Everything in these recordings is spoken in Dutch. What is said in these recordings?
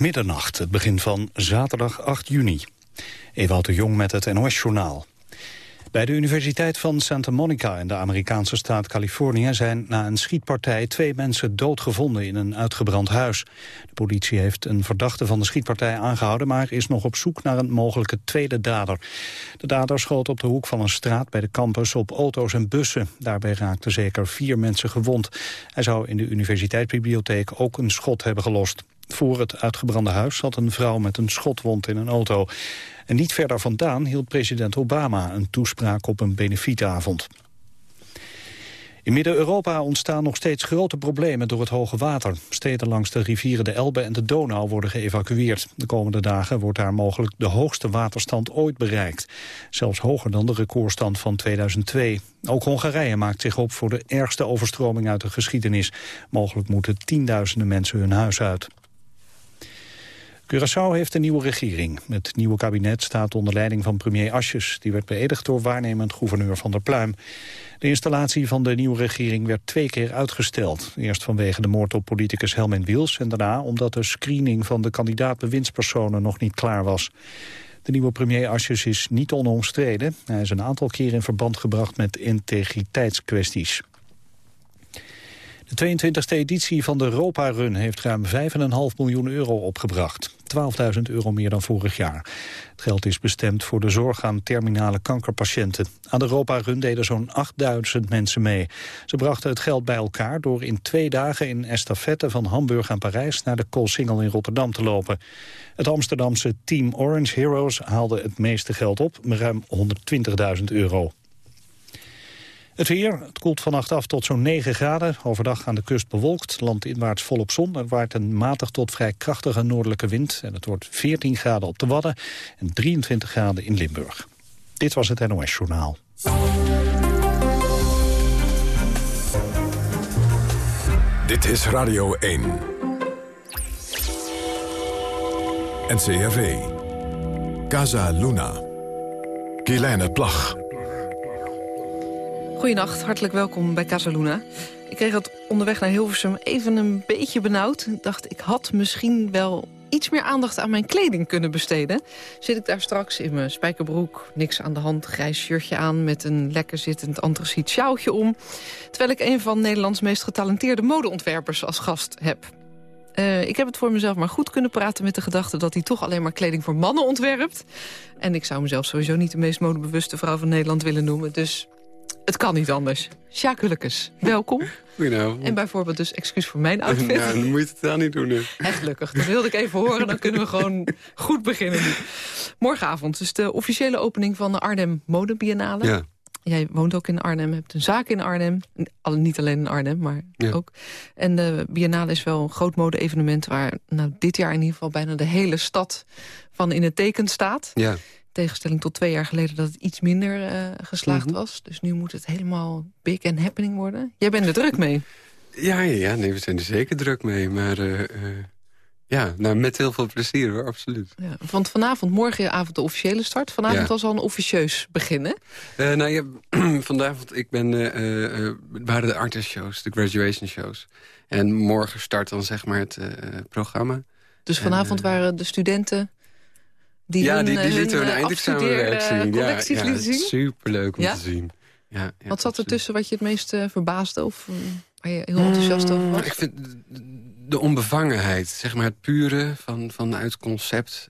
Middernacht, het begin van zaterdag 8 juni. Ewout de Jong met het NOS-journaal. Bij de Universiteit van Santa Monica in de Amerikaanse staat Californië zijn na een schietpartij twee mensen doodgevonden in een uitgebrand huis. De politie heeft een verdachte van de schietpartij aangehouden, maar is nog op zoek naar een mogelijke tweede dader. De dader schoot op de hoek van een straat bij de campus op auto's en bussen. Daarbij raakten zeker vier mensen gewond. Hij zou in de universiteitsbibliotheek ook een schot hebben gelost. Voor het uitgebrande huis zat een vrouw met een schotwond in een auto. En niet verder vandaan hield president Obama een toespraak op een benefietavond. In Midden-Europa ontstaan nog steeds grote problemen door het hoge water. Steden langs de rivieren de Elbe en de Donau worden geëvacueerd. De komende dagen wordt daar mogelijk de hoogste waterstand ooit bereikt. Zelfs hoger dan de recordstand van 2002. Ook Hongarije maakt zich op voor de ergste overstroming uit de geschiedenis. Mogelijk moeten tienduizenden mensen hun huis uit. Curaçao heeft een nieuwe regering. Het nieuwe kabinet staat onder leiding van premier Asjes. Die werd beëdigd door waarnemend gouverneur Van der Pluim. De installatie van de nieuwe regering werd twee keer uitgesteld. Eerst vanwege de moord op politicus Helmin Wiels... en daarna omdat de screening van de kandidaat-bewindspersonen nog niet klaar was. De nieuwe premier Asjes is niet onomstreden. Hij is een aantal keer in verband gebracht met integriteitskwesties. De 22e editie van de Europa Run heeft ruim 5,5 miljoen euro opgebracht. 12.000 euro meer dan vorig jaar. Het geld is bestemd voor de zorg aan terminale kankerpatiënten. Aan de Europa Run deden zo'n 8.000 mensen mee. Ze brachten het geld bij elkaar door in twee dagen in estafette van Hamburg aan Parijs naar de Koolsingel in Rotterdam te lopen. Het Amsterdamse Team Orange Heroes haalde het meeste geld op, ruim 120.000 euro. Het weer, het koelt vannacht af tot zo'n 9 graden. Overdag aan de kust bewolkt, landinwaarts volop zon. Er waait een matig tot vrij krachtige noordelijke wind. En het wordt 14 graden op de Wadden en 23 graden in Limburg. Dit was het NOS Journaal. Dit is Radio 1. NCRV. Casa Luna. Kielijne Plag. Goedenacht, hartelijk welkom bij Casaluna. Ik kreeg het onderweg naar Hilversum even een beetje benauwd. Ik dacht, ik had misschien wel iets meer aandacht aan mijn kleding kunnen besteden. Zit ik daar straks in mijn spijkerbroek, niks aan de hand, grijs shirtje aan... met een lekker zittend antraciet sjaaltje om... terwijl ik een van Nederlands meest getalenteerde modeontwerpers als gast heb. Uh, ik heb het voor mezelf maar goed kunnen praten met de gedachte... dat hij toch alleen maar kleding voor mannen ontwerpt. En ik zou mezelf sowieso niet de meest modebewuste vrouw van Nederland willen noemen. Dus het kan niet anders. Sjaak Hullekes, welkom. Goedenavond. En bijvoorbeeld dus excuus voor mijn outfit. Ja, dan moet je het wel niet doen. Hè. Echt gelukkig. Dat wilde ik even horen. Dan kunnen we gewoon goed beginnen nu. Morgenavond is de officiële opening van de Arnhem Mode Biennale. Ja. Jij woont ook in Arnhem, hebt een zaak in Arnhem. Niet alleen in Arnhem, maar Ja. ook. En de Biennale is wel een groot mode-evenement... waar nou, dit jaar in ieder geval bijna de hele stad van in het teken staat. Ja. Tegenstelling tot twee jaar geleden dat het iets minder eh, geslaagd Mhm. was. Dus nu moet het helemaal big and happening worden. Jij bent er druk mee. Ja, ja, ja, nee, we zijn er zeker druk mee. Maar eh, eh, ja, nou, met heel veel plezier hoor, absoluut. Ja, want vanavond, morgenavond de officiële start. Vanavond Ja. was al een officieus beginnen. Nou ja, vanavond, ik ben, waren de artist shows, de graduation shows. En morgen start dan zeg maar het programma. Dus vanavond waren de studenten... Die ja, hun, die, eh, die hun, lieten hun eh, eindexamenwerk zien. Ja, ja, lieten zien. superleuk om Ja? te zien. Ja, ja, Wat zat er tussen wat je het meest eh, verbaasde? Of waar je heel enthousiast over was? Mm, Ik vind de- onbevangenheid, zeg maar het pure van, vanuit concept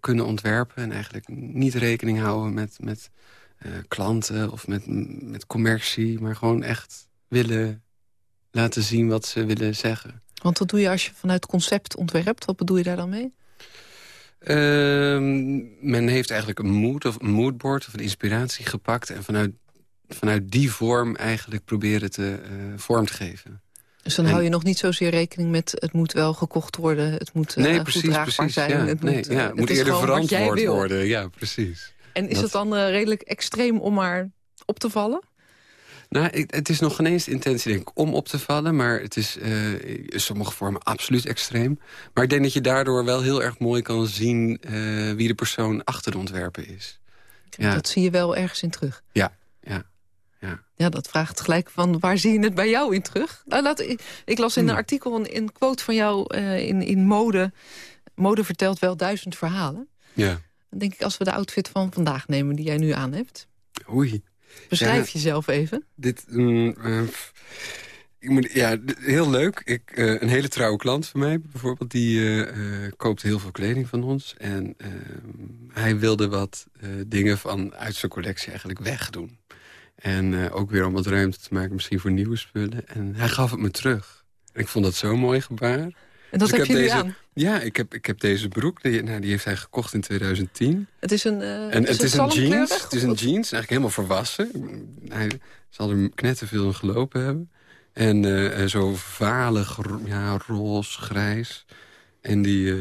kunnen ontwerpen... en eigenlijk niet rekening houden met, met klanten of met, met commercie... maar gewoon echt willen laten zien wat ze willen zeggen. Want wat doe je als je vanuit concept ontwerpt? Wat bedoel je daar dan mee? Ehm, men heeft eigenlijk een mood of een moodboard of een inspiratie gepakt... en vanuit, vanuit die vorm eigenlijk proberen te eh, vorm te geven. Dus dan En- hou je nog niet zozeer rekening met... het moet wel gekocht worden, het moet eh, nee, goed precies, draagbaar precies. zijn. ja, het nee, moet, eh, ja, het moet eerder verantwoord worden. Ja, precies. En is Dat- het dan eh, redelijk extreem om maar op te vallen? Nou, ik- het is nog geen eens de intentie denk ik, om op te vallen. Maar het is eh, in sommige vormen absoluut extreem. Maar ik denk dat je daardoor wel heel erg mooi kan zien... eh, wie de persoon achter de ontwerpen is. Ja. Dat zie je wel ergens in terug. Ja, ja, ja. Ja, dat vraagt gelijk van waar zie je het bij jou in terug? Nou, laat, ik, ik las in een Hmm. artikel een, een quote van jou eh, in, in mode... mode vertelt wel duizend verhalen. Ja. Dan denk ik, als we de outfit van vandaag nemen die jij nu aan hebt. Oei. Beschrijf Ja. jezelf even. Dit, mm, eh, pff. ik moet, ja, heel leuk. Ik, eh, een hele trouwe klant van mij bijvoorbeeld... die eh, koopt heel veel kleding van ons. En eh, hij wilde wat dingen van uit zijn collectie eigenlijk wegdoen. En ook weer om wat ruimte te maken misschien voor nieuwe spullen. En hij gaf het me terug. En ik vond dat zo'n mooi gebaar. En dat Dus heb je nu deze, aan. Ja, ik heb, ik heb deze broek. Die, nou, die heeft hij gekocht in 2010. Het is een, eh En het is een jeans. Het is een jeans, eigenlijk helemaal volwassen. Hij zal er knetterveel in gelopen hebben. En eh, zo valig, ja, roze, grijs. En die, eh,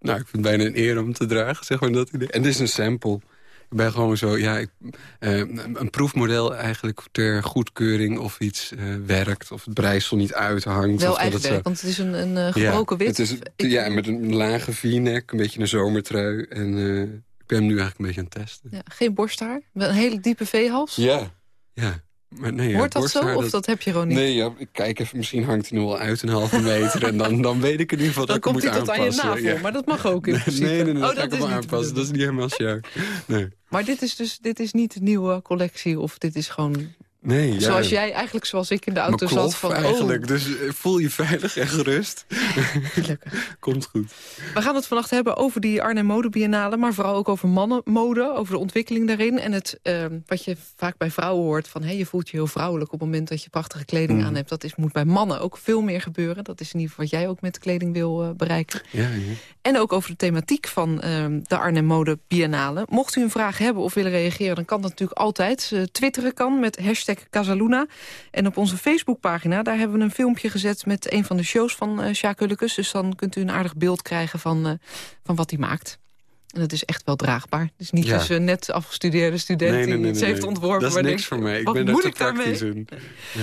nou, ik vind het bijna een eer om te dragen, zeg maar dat idee. En dit is een sample. Ik ben gewoon zo, ja, ik, eh, een proefmodel eigenlijk ter goedkeuring of iets eh, werkt. Of het breisel niet uithangt. Wel of dat eigen het zo- werk, want het is een, een eh, gebroken wit. het is, Ik- ja, met een lage v-neck, een beetje een zomertrui. En ik ben hem nu eigenlijk een beetje aan het testen. Ja, geen borsthaar, een hele diepe V-hals. Ja. Ja. Maar nee, ja, Hoort dat zo, borsthaar, of dat heb je gewoon niet? Nee, ja, ik kijk even, misschien hangt hij nog wel uit een halve meter... en dan, dan weet ik in ieder geval Dan dat ik komt hem hij moet tot aan je aanpassen. navel, Ja. maar dat mag ook in Nee, principe. nee, nee, nee, oh, dat ga ik is hem niet aanpassen. Dat is niet helemaal sjaak. Nee, Maar dit is dus dit is niet de nieuwe collectie, of dit is gewoon nee ja. zoals jij, eigenlijk zoals ik in de auto zat. Van, eigenlijk. Oh, Dus eh, voel je veilig en gerust. gelukkig. Komt goed. We gaan het vannacht hebben over die Arnhem Mode Biennale... maar vooral ook over mannenmode, over de ontwikkeling daarin. En het, eh, wat je vaak bij vrouwen hoort... van hey, je voelt je heel vrouwelijk op het moment dat je prachtige kleding Mhm. aan hebt. Dat is, moet bij mannen ook veel meer gebeuren. Dat is in ieder geval wat jij ook met kleding wil eh, bereiken. Ja, ja. En ook over de thematiek van eh, de Arnhem Mode Biennale. Mocht u een vraag hebben of willen reageren, dan kan dat natuurlijk altijd. Eh, twitteren kan met hashtag Casaluna. En op onze Facebookpagina, daar hebben we een filmpje gezet... met een van de shows van eh Sjaak. Dus dan kunt u een aardig beeld krijgen van, eh, van wat hij maakt. En dat is echt wel draagbaar. Is niet Ja. dus een net afgestudeerde student Nee, nee, die iets heeft ontworpen. Dat is niks voor mij. Ik wat ben daar moet te praktisch in. Ja.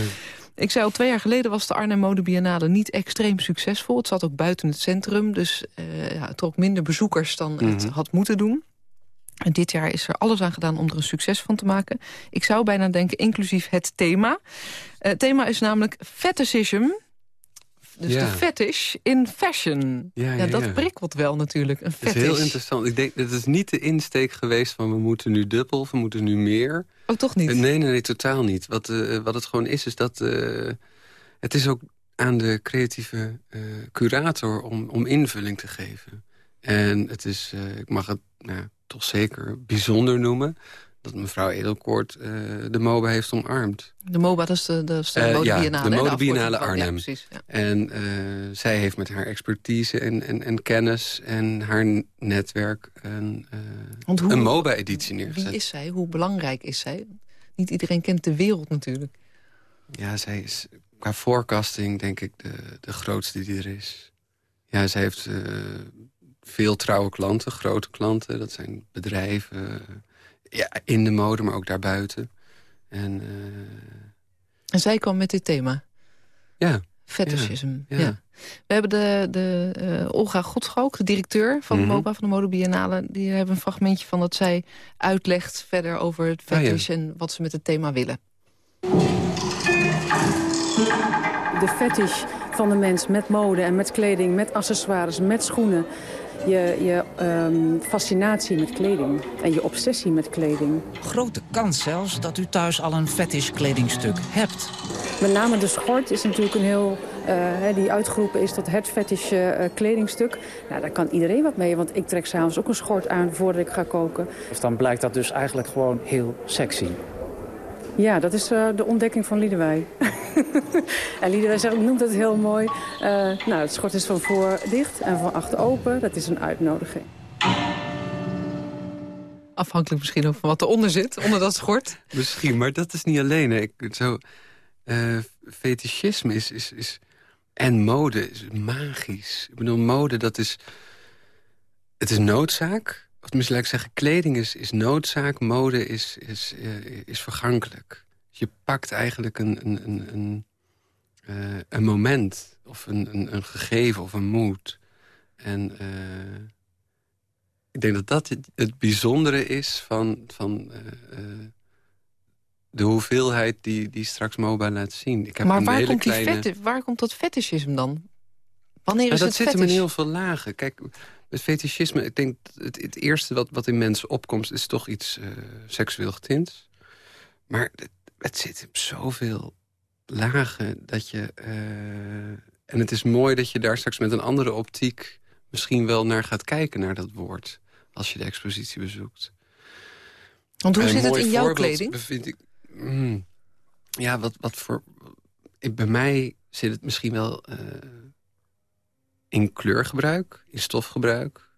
Ik zei al, twee jaar geleden was de Arnhem Mode Biennale niet extreem succesvol. Het zat ook buiten het centrum, dus eh, ja, het trok minder bezoekers dan het Mhm. had moeten doen. En dit jaar is er alles aan gedaan om er een succes van te maken. Ik zou bijna denken, inclusief het thema. Eh, het thema is namelijk fetishism. Dus Ja. de fetish in fashion. Ja, ja, dat prikkelt wel natuurlijk, een Het is fetish. heel interessant. Ik denk, dat is niet de insteek geweest van we moeten nu dubbel we moeten nu meer. Oh, toch niet? Eh, Nee, nee, nee, totaal niet. Wat, eh, wat het gewoon is, is dat... het is ook aan de creatieve curator om, om invulling te geven. En het is, ik mag het nou, toch zeker bijzonder noemen... dat mevrouw Edelkoort eh, de MOBA heeft omarmd. De MOBA, dat is de, de ja, de Biennale van- Arnhem. Ja, precies. Ja. En eh, zij heeft met haar expertise en, en, en kennis en haar netwerk... een, hoe- een MOBA-editie neergezet. Wie is zij? Hoe belangrijk is zij? Niet iedereen kent de wereld natuurlijk. Ja, zij is qua forecasting denk ik de, de grootste die er is. Ja, zij heeft veel trouwe klanten, grote klanten. Dat zijn bedrijven eh, ja, in de mode, maar ook daarbuiten. En eh, En zij kwam met dit thema. ja, Fetishism. Ja. ja. We hebben de, de eh, Olga Godschook, de directeur van de Mhm. MOBA, van de Mode Biennale. Die hebben een fragmentje van dat zij uitlegt verder over het Ah, ja. fetish... en wat ze met het thema willen. de fetish van de mens met mode en met kleding, met accessoires, met schoenen. Je, je ehm, fascinatie met kleding en je obsessie met kleding. Grote kans zelfs dat u thuis al een fetish kledingstuk hebt. Met name de schort is natuurlijk een heel, eh, hè, die uitgeroepen is tot het fetish eh, kledingstuk. Nou, daar kan iedereen wat mee, want ik trek s'avonds ook een schort aan voordat ik ga koken. Dus dan blijkt dat dus eigenlijk gewoon heel sexy. Ja, dat is eh, de ontdekking van Liedewij. en Liedewij zegt, noemt het heel mooi. Eh, nou, het schort is van voor dicht en van achter open. Dat is een uitnodiging. Afhankelijk misschien ook van wat eronder zit, onder dat schort. misschien. Maar dat is niet alleen. Hè. Ik, zo, eh fetischisme is, is, is... En mode is magisch. Ik bedoel, mode, dat is... Het is noodzaak. Of tenminste, laat ik zeggen, kleding is, is noodzaak. Mode is, is, eh, is vergankelijk. Je pakt eigenlijk een, een, een, een, eh, een moment. Of een, een, een gegeven of een mood. En eh, ik denk dat dat het, het bijzondere is van... van de hoeveelheid die, die straks MOBA laat zien. Ik heb Maar waar komt, die kleine... waar komt dat fetishisme dan? Wanneer is dat het zit hem in heel veel lagen. Kijk, met fetischisme, ik denk het, het eerste wat, wat in mensen opkomt... is toch iets uh, seksueel getint. Maar het, het, zit op zoveel lagen dat je... Uh, en het is mooi dat je daar straks met een andere optiek... misschien wel naar gaat kijken, naar dat woord. Als je de expositie bezoekt. Want hoe zit het in jouw kleding? Bevind ik, mm, ja, wat, wat voor... Bij mij zit het misschien wel... Uh, in kleurgebruik, in stofgebruik,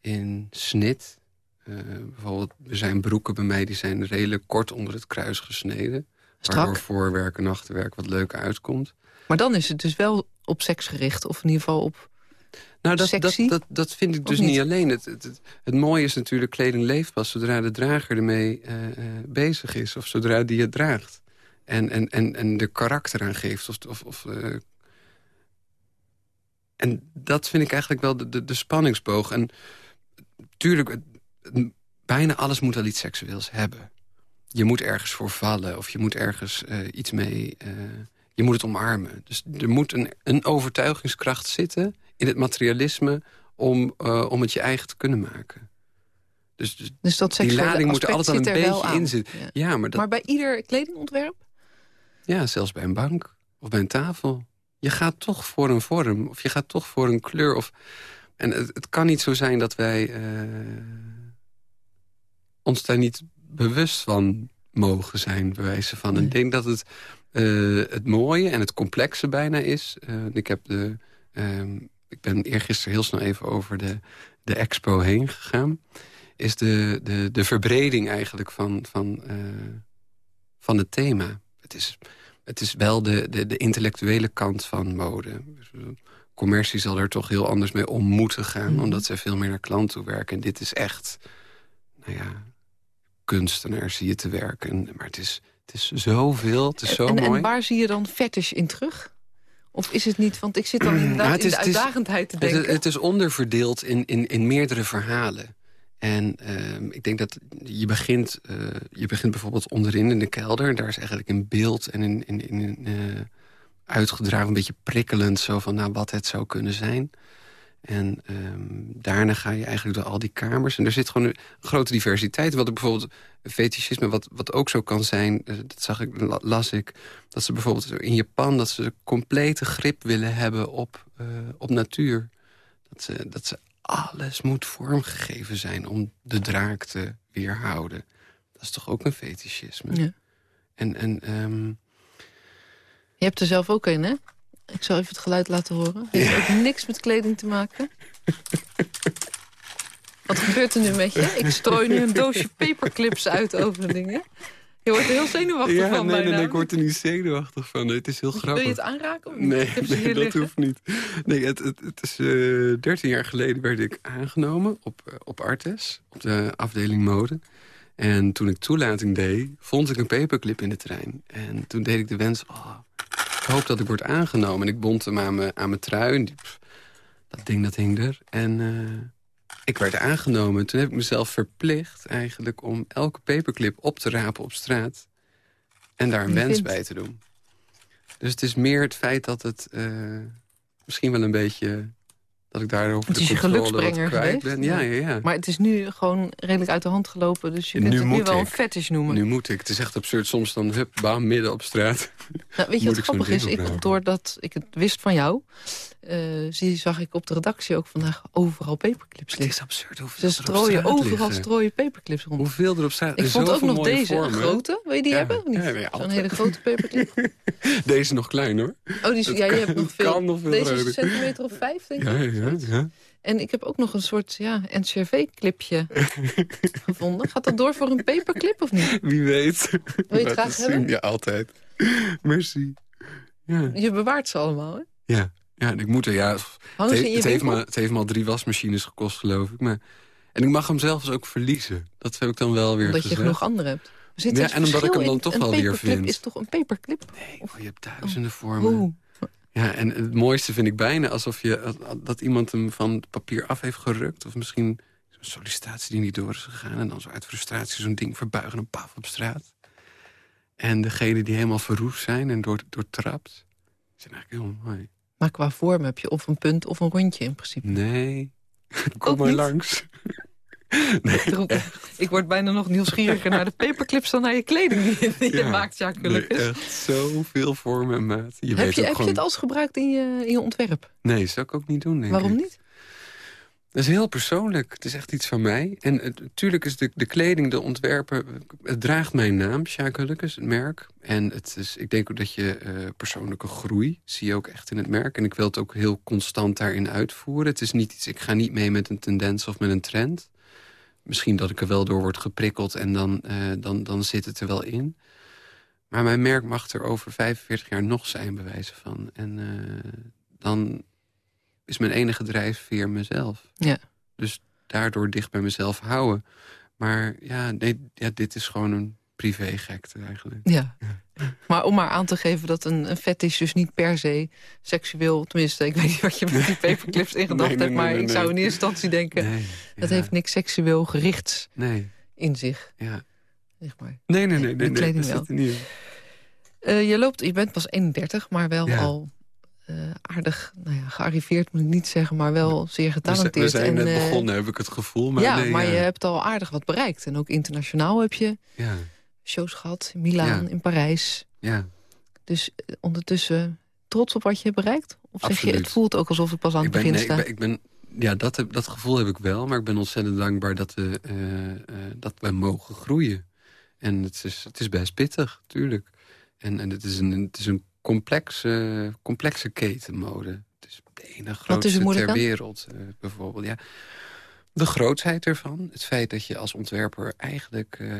in snit. Uh, bijvoorbeeld, er zijn broeken bij mij die zijn redelijk kort onder het kruis gesneden. Strak. Waardoor voorwerk en achterwerk wat leuker uitkomt. Maar dan is het dus wel op seks gericht, of in ieder geval op nou, dat, sexy? Dat, dat, dat vind ik dus niet? niet? alleen. Het, het, het, het, mooie is natuurlijk, kleding leeft pas zodra de drager ermee uh, uh, bezig is. Of zodra die het draagt. En, en, en, en er karakter aan geeft. Of, of, of uh, en dat vind ik eigenlijk wel de, de, de spanningsboog. En tuurlijk, bijna alles moet wel iets seksueels hebben. Je moet ergens voor vallen of je moet ergens uh, iets mee... Uh, je moet het omarmen. Dus er moet een, een overtuigingskracht zitten in het materialisme... om, uh, om het je eigen te kunnen maken. Dus, dus, dus dat die lading moet er altijd al een beetje in zitten. Ja. Ja, maar, dat, Maar bij ieder kledingontwerp? ja, zelfs bij een bank of bij een tafel. Je gaat toch voor een vorm of je gaat toch voor een kleur. Of, en het, het kan niet zo zijn dat wij uh, ons daar niet bewust van mogen zijn, bij wijze van. En ik denk dat het, uh, het mooie en het complexe bijna is. Uh, ik, heb de, ik ben eergisteren heel snel even over de, de expo heen gegaan. Is de, de, de verbreding eigenlijk van, van, van het thema. Het is het is wel de, de, de, intellectuele kant van mode. Commercie zal er toch heel anders mee om moeten gaan... Mm. omdat ze veel meer naar klant toe werken. En dit is echt, nou ja, kunstenaar zie je te werken. Maar het is, het is zoveel, het is zo en, mooi. En waar zie je dan fetish in terug? Of is het niet, want ik zit dan inderdaad Nou, het is- in de het uitdagendheid te Het, denken. is- het is onderverdeeld in, in, in meerdere verhalen. En ehm, ik denk dat je begint, eh, je begint bijvoorbeeld onderin in de kelder. Daar is eigenlijk een beeld en in, in, in, eh, uitgedragen, een beetje prikkelend... zo van nou, wat het zou kunnen zijn. En ehm, daarna ga je eigenlijk door al die kamers. En er zit gewoon een grote diversiteit. Wat ik bijvoorbeeld fetischisme, wat, wat ook zo kan zijn... eh, dat zag ik, la- las ik, dat ze bijvoorbeeld in Japan... dat ze complete grip willen hebben op, op natuur. Dat ze, dat ze alles moet vormgegeven zijn om de draak te weerhouden. Dat is toch ook een fetischisme? Ja. En, en ehm, Je hebt er zelf ook een, hè? Ik zal even het geluid laten horen. Heeft ook niks met kleding te maken. Wat gebeurt er nu met je? Ik strooi nu een doosje paperclips uit over de dingen. Je wordt er heel zenuwachtig ja, van nee, nee, bijna. nee, ik word er niet zenuwachtig van. Nee, het is heel Wil grappig. je het aanraken? Of niet? Nee, dat liggen. hoeft niet. Nee, het, het, het is eh 13 jaar geleden werd ik aangenomen op, eh, op Artes, op de afdeling mode. En toen ik toelating deed, vond ik een paperclip in de trein. En toen deed ik de wens, oh, ik hoop dat ik word aangenomen. En ik bond hem aan mijn, aan mijn trui. En die, pff, dat ding, dat hing er. En eh, ik werd aangenomen. Toen heb ik mezelf verplicht eigenlijk om elke paperclip op te rapen op straat. En daar een wens vindt- bij te doen. Dus het is meer het feit dat het eh, misschien wel een beetje... dat ik daarover Het de is wat geluksbrenger kwijt geweest? ben. Ja, ja, ja. Maar het is nu gewoon redelijk uit de hand gelopen. Dus je Nu kunt het nu wel een fetish noemen. Nu moet ik. Het is echt absurd. Soms dan, hup, bam, midden op straat. Nou, weet je wat grappig is? Ik, doordat ik het wist van jou... eh, zie, zag ik op de redactie ook vandaag overal paperclips Het liggen. is absurd hoeveel Ze strooien overal liggen. strooien paperclips rond. Hoeveel er op straat Ik vond ook nog deze, een grote. Wil je die Ja. hebben? niet? Ja, Zo'n hele grote paperclip. Deze nog klein hoor. Oh, die Het ja, je hebt nog het veel. kan nog veel deze is een centimeter of vijf, denk ik. Ja, ja. En ik heb ook nog een soort ja, NCRV-clipje gevonden. Gaat dat door voor een paperclip of niet? Wie weet. Wil je het graag hebben? Ja, altijd. Merci. Ja, Je bewaart ze allemaal, hè? ja. Ja ik moet er, ja. Het, heeft- het, me, het heeft me al drie wasmachines gekost, geloof ik. Maar, en ik mag hem zelfs ook verliezen. Dat heb ik dan wel weer Omdat je genoeg andere hebt. Zit Ja, en omdat ik hem dan in. toch wel weer vind. is toch een paperclip? Nee, oh, je hebt duizenden vormen. Ja, en het mooiste vind ik bijna alsof je, dat iemand hem van het papier af heeft gerukt. Of misschien zo'n sollicitatie die niet door is gegaan. En dan zo uit frustratie zo'n ding verbuigen en paf op straat. En degene die helemaal verroest zijn en door, doortrapt. zijn eigenlijk heel mooi. Maar qua vorm heb je of een punt of een rondje in principe. Nee. Kom Ook maar niet? langs. Ik roep- Ik word bijna nog nieuwsgieriger naar de paperclips dan naar je kleding die je, Ja. maakt, ja, Nee, echt zoveel vormen en maat. Je heb weet je, heb gewoon... je het als gebruikt in je, in je ontwerp? Nee, zou ik ook niet doen, denk Waarom ik. niet? Dat is heel persoonlijk. Het is echt iets van mij. En natuurlijk is de, kleding, de ontwerpen... Het draagt mijn naam, Sjaak Hullekes, het merk. En het is, ik denk ook dat je eh, persoonlijke groei... zie je ook echt in het merk. En ik wil het ook heel constant daarin uitvoeren. Het is niet iets... Ik ga niet mee met een tendens of met een trend. Misschien dat ik er wel door word geprikkeld... en dan, eh, dan, dan zit het er wel in. Maar mijn merk mag er over 45 jaar nog zijn, bewijzen van. En eh, dan is mijn enige drijfveer mezelf. Ja. Dus daardoor dicht bij mezelf houden. Maar ja, nee, ja dit is gewoon een privégekte eigenlijk. Ja. Maar om maar aan te geven dat een, een fetish dus niet per se seksueel... tenminste, ik weet niet wat je met die paperclips in gedacht Nee, nee, hebt... maar nee, ik zou in eerste instantie denken... Nee, dat ja, heeft niks seksueel gerichts Nee, in zich. ja. Zeg maar. Nee, nee, nee. De nee, kleding dat wel. Eh, je, loopt, je bent pas 31, maar wel Ja. al eh, aardig nou ja, gearriveerd, moet ik niet zeggen... maar wel zeer We, getalenteerd. we zijn net eh, begonnen, heb ik het gevoel. Maar ja, nee, maar ja. je hebt al aardig wat bereikt. En ook internationaal heb je Ja, shows gehad. In Milaan, in Parijs. ja. Dus eh, ondertussen trots op wat je hebt bereikt? Of zeg je, het voelt ook alsof ik pas aan het ben, begin nee, sta? ik ben, ik ben, ja, dat, heb- dat gevoel heb ik wel. Maar ik ben ontzettend dankbaar dat, we, eh, eh, dat wij mogen groeien. En het is, het is best pittig, tuurlijk. En, en het is een, het is een complexe, complexe ketenmode. Het is de ene grootste ter aan? wereld, eh, bijvoorbeeld. Ja. De grootheid ervan. Het feit dat je als ontwerper eigenlijk eh,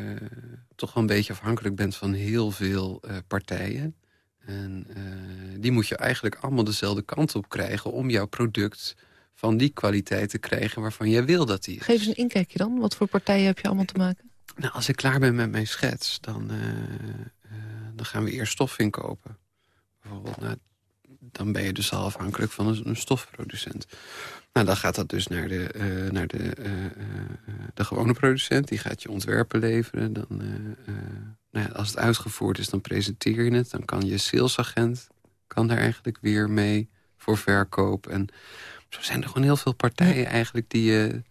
toch wel een beetje afhankelijk bent van heel veel eh, partijen. En die moet je eigenlijk allemaal dezelfde kant op krijgen... om jouw product van die kwaliteit te krijgen waarvan jij wil dat die is. Geef eens een inkijkje dan. Wat voor partijen heb je allemaal te maken? Nou, als ik klaar ben met mijn schets, dan, dan gaan we eerst stof inkopen. Bijvoorbeeld, nou, dan ben je dus al afhankelijk van een, een stofproducent. Nou, dan gaat dat dus naar, de, eh, naar de, eh, eh, de gewone producent. Die gaat je ontwerpen leveren. Dan, nou ja, als het uitgevoerd is, dan presenteer je het. Dan kan je salesagent kan daar eigenlijk weer mee voor verkoop. En zo zijn er gewoon heel veel partijen eigenlijk die je...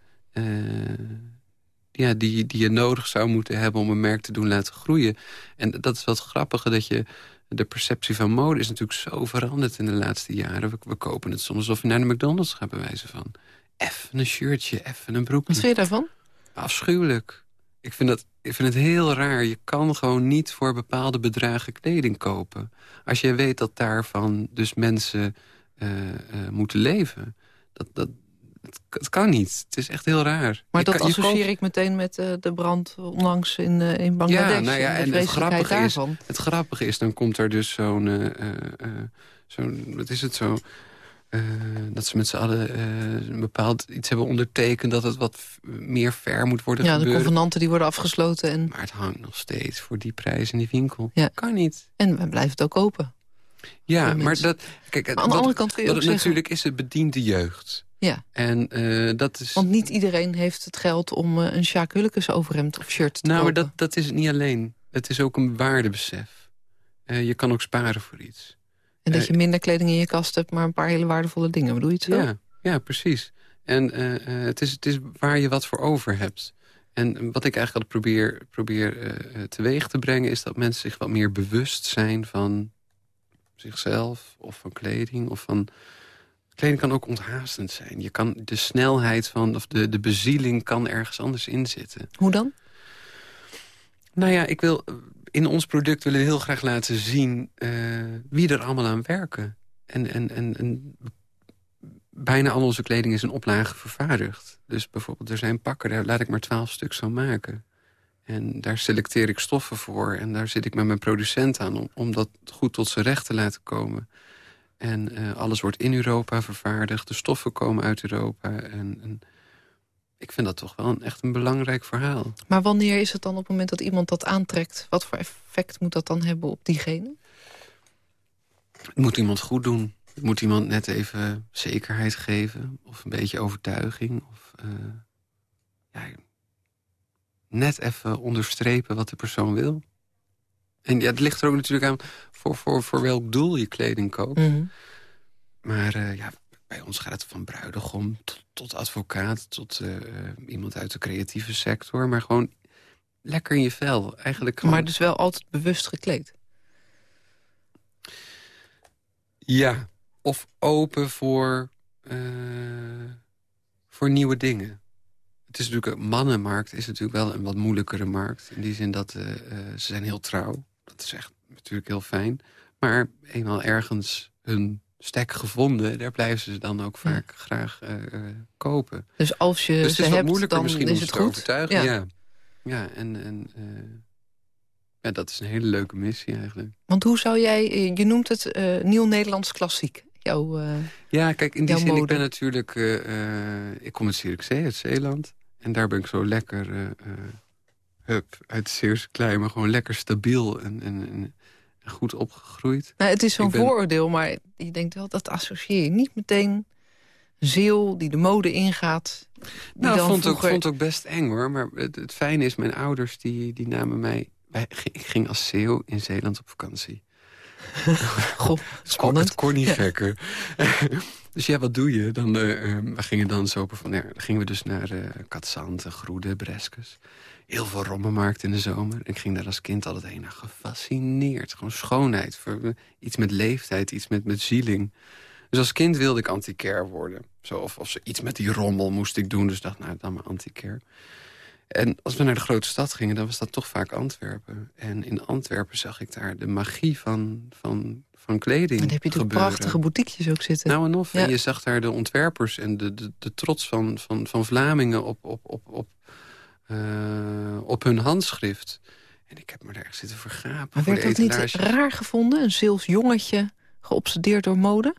ja, die, die je nodig zou moeten hebben om een merk te doen laten groeien. En dat is wat grappige, dat je... De perceptie van mode is natuurlijk zo veranderd in de laatste jaren. We, we kopen het soms alsof je naar de McDonald's gaat bewijzen van. Even een shirtje, even een broekje. Wat vind je daarvan? Afschuwelijk. Ik vind, dat, ik vind het heel raar. Je kan gewoon niet voor bepaalde bedragen kleding kopen. Als je weet dat daarvan dus mensen eh, eh, moeten leven. Dat, dat, het, het kan niet. Het is echt heel raar. Maar Je dat kan- associeer ik meteen met eh, de brand onlangs in, eh, in Bangladesh. Ja, nou ja, en het grappige is-. Het grappige is, dan komt er dus zo'n... zo'n wat is het zo... dat ze met z'n allen een bepaald iets hebben ondertekend... dat het wat meer fair moet worden Ja, de convenanten die worden afgesloten. En, Maar het hangt nog steeds voor die prijs in die winkel. Ja. Kan niet. en we blijven het ook kopen. Ja, maar dat... Kijk, Maar aan de wat- andere kant kun je wat ook natuurlijk is, het bedient de jeugd. Ja, En eh, dat is... want niet iedereen heeft het geld om eh, een Sjaak Hullekes overhemd of shirt te nou, maar kopen. dat, dat is het niet alleen. Het is ook een waardebesef. Eh, je kan ook sparen voor iets. En dat je minder kleding in je kast hebt, maar een paar hele waardevolle dingen. Bedoel je het zo? Ja, ja precies. En het, is, het is waar je wat voor over hebt. En wat ik eigenlijk altijd probeer, probeer teweeg te brengen... is dat mensen zich wat meer bewust zijn van zichzelf... of van kleding, of van... Kleding kan ook onthaastend zijn. Je kan de snelheid van, of de, de bezieling kan ergens anders inzitten. Hoe dan? Nou ja, ik wil, in ons product willen we heel graag laten zien eh, wie er allemaal aan werken. En, en, en, en bijna al onze kleding is in oplage vervaardigd. Dus bijvoorbeeld, er zijn pakken, daar laat ik maar twaalf stuks van maken. En daar selecteer ik stoffen voor. En daar zit ik met mijn producent aan om, om dat goed tot zijn recht te laten komen. En eh, alles wordt in Europa vervaardigd. De stoffen komen uit Europa. En, en ik vind dat toch wel een, echt een belangrijk verhaal. Maar wanneer is het dan op het moment dat iemand dat aantrekt? Wat voor effect moet dat dan hebben op diegene? Het moet iemand goed doen. Het moet iemand net even zekerheid geven. Of een beetje overtuiging. Of eh, ja, net even onderstrepen wat de persoon wil. En ja, het ligt er ook natuurlijk aan voor, voor, voor welk doel je kleding koopt. Mhm. Maar eh, ja, bij ons gaat het van bruidegom tot, tot advocaat... tot uh, iemand uit de creatieve sector. Maar gewoon lekker in je vel. Eigenlijk gewoon... Maar dus wel altijd bewust gekleed? Ja, of open voor, uh, voor nieuwe dingen. Het is natuurlijk een mannenmarkt is natuurlijk wel een wat moeilijkere markt. In die zin dat uh, ze zijn heel trouw. Dat is echt natuurlijk heel fijn. Maar eenmaal ergens hun stek gevonden... daar blijven ze dan ook vaak graag uh, kopen. Dus als je dus ze hebt, moeilijker dan misschien is het goed? overtuigen. Ja. Ja, ja. en, en ja, dat is een hele leuke missie eigenlijk. Want hoe zou jij... Je noemt het uh, Nieuw Nederlands Klassiek. Jouw, ja, kijk, in die zin, mode. ik ben natuurlijk... ik kom uit Zierikzee, uit Zeeland. En daar ben ik zo lekker... uit Zeerse klei, maar gewoon lekker stabiel en, en, en goed opgegroeid. Nou, het is zo'n ben... vooroordeel, maar je denkt wel... dat associeer je niet meteen ziel die de mode ingaat. Nou, ik vond, vroeger... ook, vond het ook best eng hoor. Maar het, het fijne is, mijn ouders die, die namen mij... Ik ging als zeeuw in Zeeland op vakantie. Goh, spannend. Het kon niet ja. gekker. dus ja, wat doe je? Dan, uh, we gingen dan zo van, ja, dan gingen we dus naar uh, Katzand, Groede, Breskes. Heel veel rommenmarkt in de zomer. Ik ging daar als kind altijd heen. Nou, gefascineerd. Gewoon schoonheid. Voor, iets met leeftijd, iets met, met zieling. Dus als kind wilde ik antiquair worden. Zo, of, of iets met die rommel moest ik doen. Dus dacht, nou, dan maar antiquair. En als we naar de grote stad gingen, dan was dat toch vaak Antwerpen. En in Antwerpen zag ik daar de magie van, van, van kleding Dan heb je toch prachtige boutiquejes ook zitten. Nou en of. Ja. En je zag daar de ontwerpers en de, de, de trots van, van, van Vlamingen op, op, op, op, op hun handschrift. En ik heb me daar echt zitten vergapen. Maar werd dat niet raar gevonden? Een Zeels jongetje geobsedeerd door mode?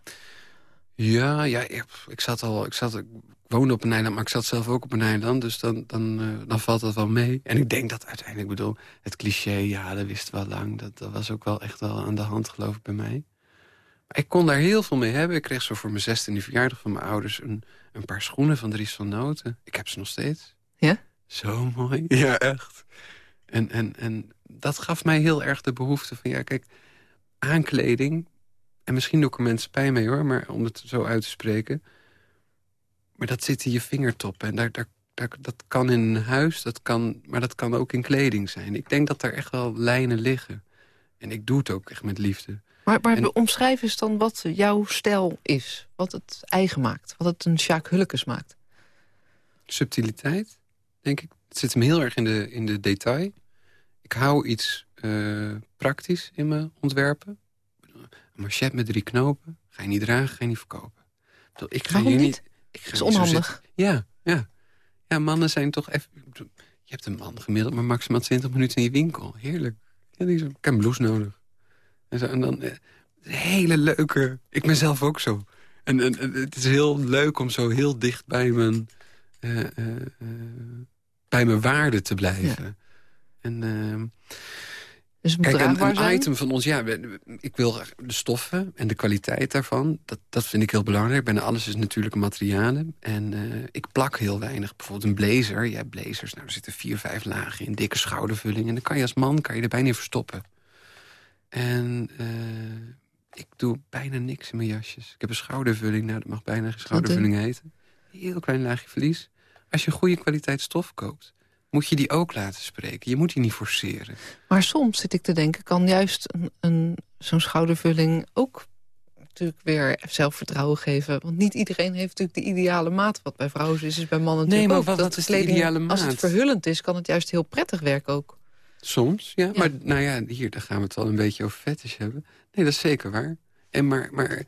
Ja, ja ik, ik zat al... Ik, zat, ik woonde op een eiland, maar ik zat zelf ook op een eiland. Dus dan, dan, uh, dan valt dat wel mee. En ik denk dat uiteindelijk, ik bedoel, het cliché... ja, dat wist wel lang. Dat, dat was ook wel echt wel aan de hand, geloof ik, bij mij. Maar ik kon daar heel veel mee hebben. Ik kreeg zo voor mijn zestiende verjaardag van mijn ouders... een, een paar schoenen van Dries van Noten. Ik heb ze nog steeds. Ja? Zo mooi. Ja, echt. En, en, en dat gaf mij heel erg de behoefte van... ja, kijk, aankleding... en misschien doe ik er mensen pijn mee, hoor... maar om het zo uit te spreken... maar dat zit in je vingertoppen. En daar, daar, daar, dat kan in een huis, dat kan, maar dat kan ook in kleding zijn. Ik denk dat er echt wel lijnen liggen. En ik doe het ook echt met liefde. Maar, maar En- omschrijf eens dan wat jouw stijl is. Wat het eigen maakt. Wat het een Sjaak Hullekes maakt. subtiliteit, denk ik. Het zit hem heel erg in de, in de detail. Ik hou iets eh, praktisch in mijn ontwerpen. Een machet met drie knopen. Ga je niet dragen, ga je niet verkopen. Ik bedoel, Ik ga Waarom niet? Ik ga Dat is onhandig. Ja, ja. Ja, mannen zijn toch even... Je hebt een man gemiddeld maar maximaal 20 minuten in je winkel. Heerlijk. Ja, die is, ik heb een blouse nodig. En, zo, en dan... eh, hele leuke... Ik ben zelf ook zo. En, en, en het is heel leuk om zo heel dicht bij mijn... eh, eh, eh, bij mijn waarde te blijven. En, ehm, Dus Kijk, een, een zijn. item van ons, ja, ik wil de stoffen en de kwaliteit daarvan. Dat, dat vind ik heel belangrijk. Bijna alles is natuurlijke materialen. En ik plak heel weinig. Bijvoorbeeld een blazer. Ja, blazers, nou, er zitten vier, vijf lagen in. Dikke schoudervulling. En dan kan je als man kan je er bijna in verstoppen. En ik doe bijna niks in mijn jasjes. Ik heb een schoudervulling. Nou, dat mag bijna geen schoudervulling heten. Heel klein laagje vlies. Als je goede kwaliteit stof koopt, moet je die ook laten spreken. Je moet die niet forceren. Maar soms zit ik te denken, kan juist een, een, zo'n schoudervulling ook natuurlijk weer zelfvertrouwen geven. Want niet iedereen heeft natuurlijk de ideale maat. Wat bij vrouwen is, is bij mannen Nee, natuurlijk maar ook. wat- Dat wat is de kleding, ideale Als het maat? verhullend is, kan het juist heel prettig werken ook. Soms, ja. Maar nou ja, hier daar gaan we het wel een beetje over fetish hebben. Nee, dat is zeker waar. En maar, maar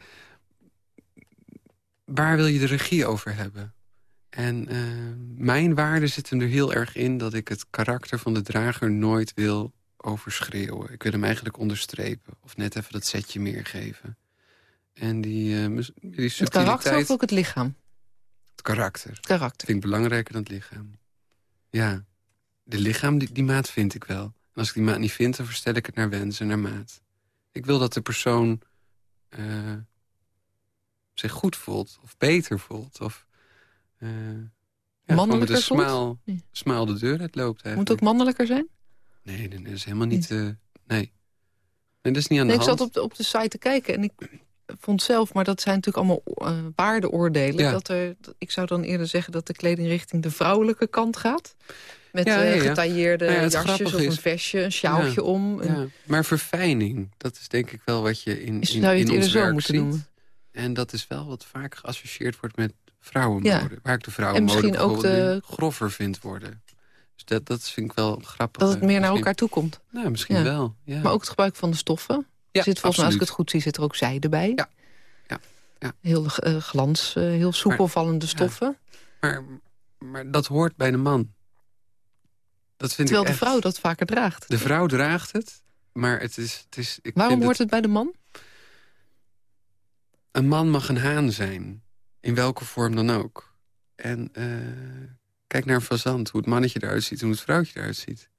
waar wil je de regie over hebben? En eh, mijn waarde zit hem er heel erg in... dat ik het karakter van de drager nooit wil overschreeuwen. Ik wil hem eigenlijk onderstrepen. Of net even dat setje meer geven. En die, eh, die Het subtiliteit... karakter of ook het lichaam? Het karakter. Het karakter. vind ik belangrijker dan het lichaam. Ja, de lichaam, die, die maat vind ik wel. En als ik die maat niet vind, dan verstel ik het naar wens en naar maat. Ik wil dat de persoon eh, zich goed voelt, of beter voelt. Of eh ja, gewoon met Mannelijker een smaal, Nee. smaal de deur uitloopt Moet eigenlijk. ook mannelijker zijn? Nee, dat is helemaal niet... eh, nee. nee, dat is niet aan Nee, de ik hand. zat op de, op de site te kijken en ik vond zelf, maar dat zijn natuurlijk allemaal uh, waardeoordelen. Ja. Dat er, ik zou dan eerder zeggen dat de kleding richting de vrouwelijke kant gaat. Met Ja, ja, ja. getailleerde Nou ja, het jasjes of een vestje, een sjaaltje Ja, om. een- maar verfijning, dat is denk ik wel wat je in, in, zou je in het ons zo werk moeten ziet. noemen? En dat is wel wat vaak geassocieerd wordt met vrouwenmode. Ja. Waar ik de vrouwenmode ook de- grover vind worden. Dus dat, dat vind ik wel grappig. Dat het meer naar elkaar toe komt. Nou, misschien Ja. wel. Ja. Maar ook het gebruik van de stoffen. ja, zit volgens mij, als ik het goed zie, zit er ook zijde bij. Ja. Ja. Ja. Heel eh, glans, eh, heel soepelvallende stoffen. Maar, maar dat hoort bij de man. Dat vind Terwijl ik de echt. vrouw dat vaker draagt. De vrouw draagt het, maar het is... Het is ik Waarom hoort het bij de man? Een man mag een haan zijn. In welke vorm dan ook. En eh, kijk naar een fazant. Hoe het mannetje eruit ziet en hoe het vrouwtje eruit ziet.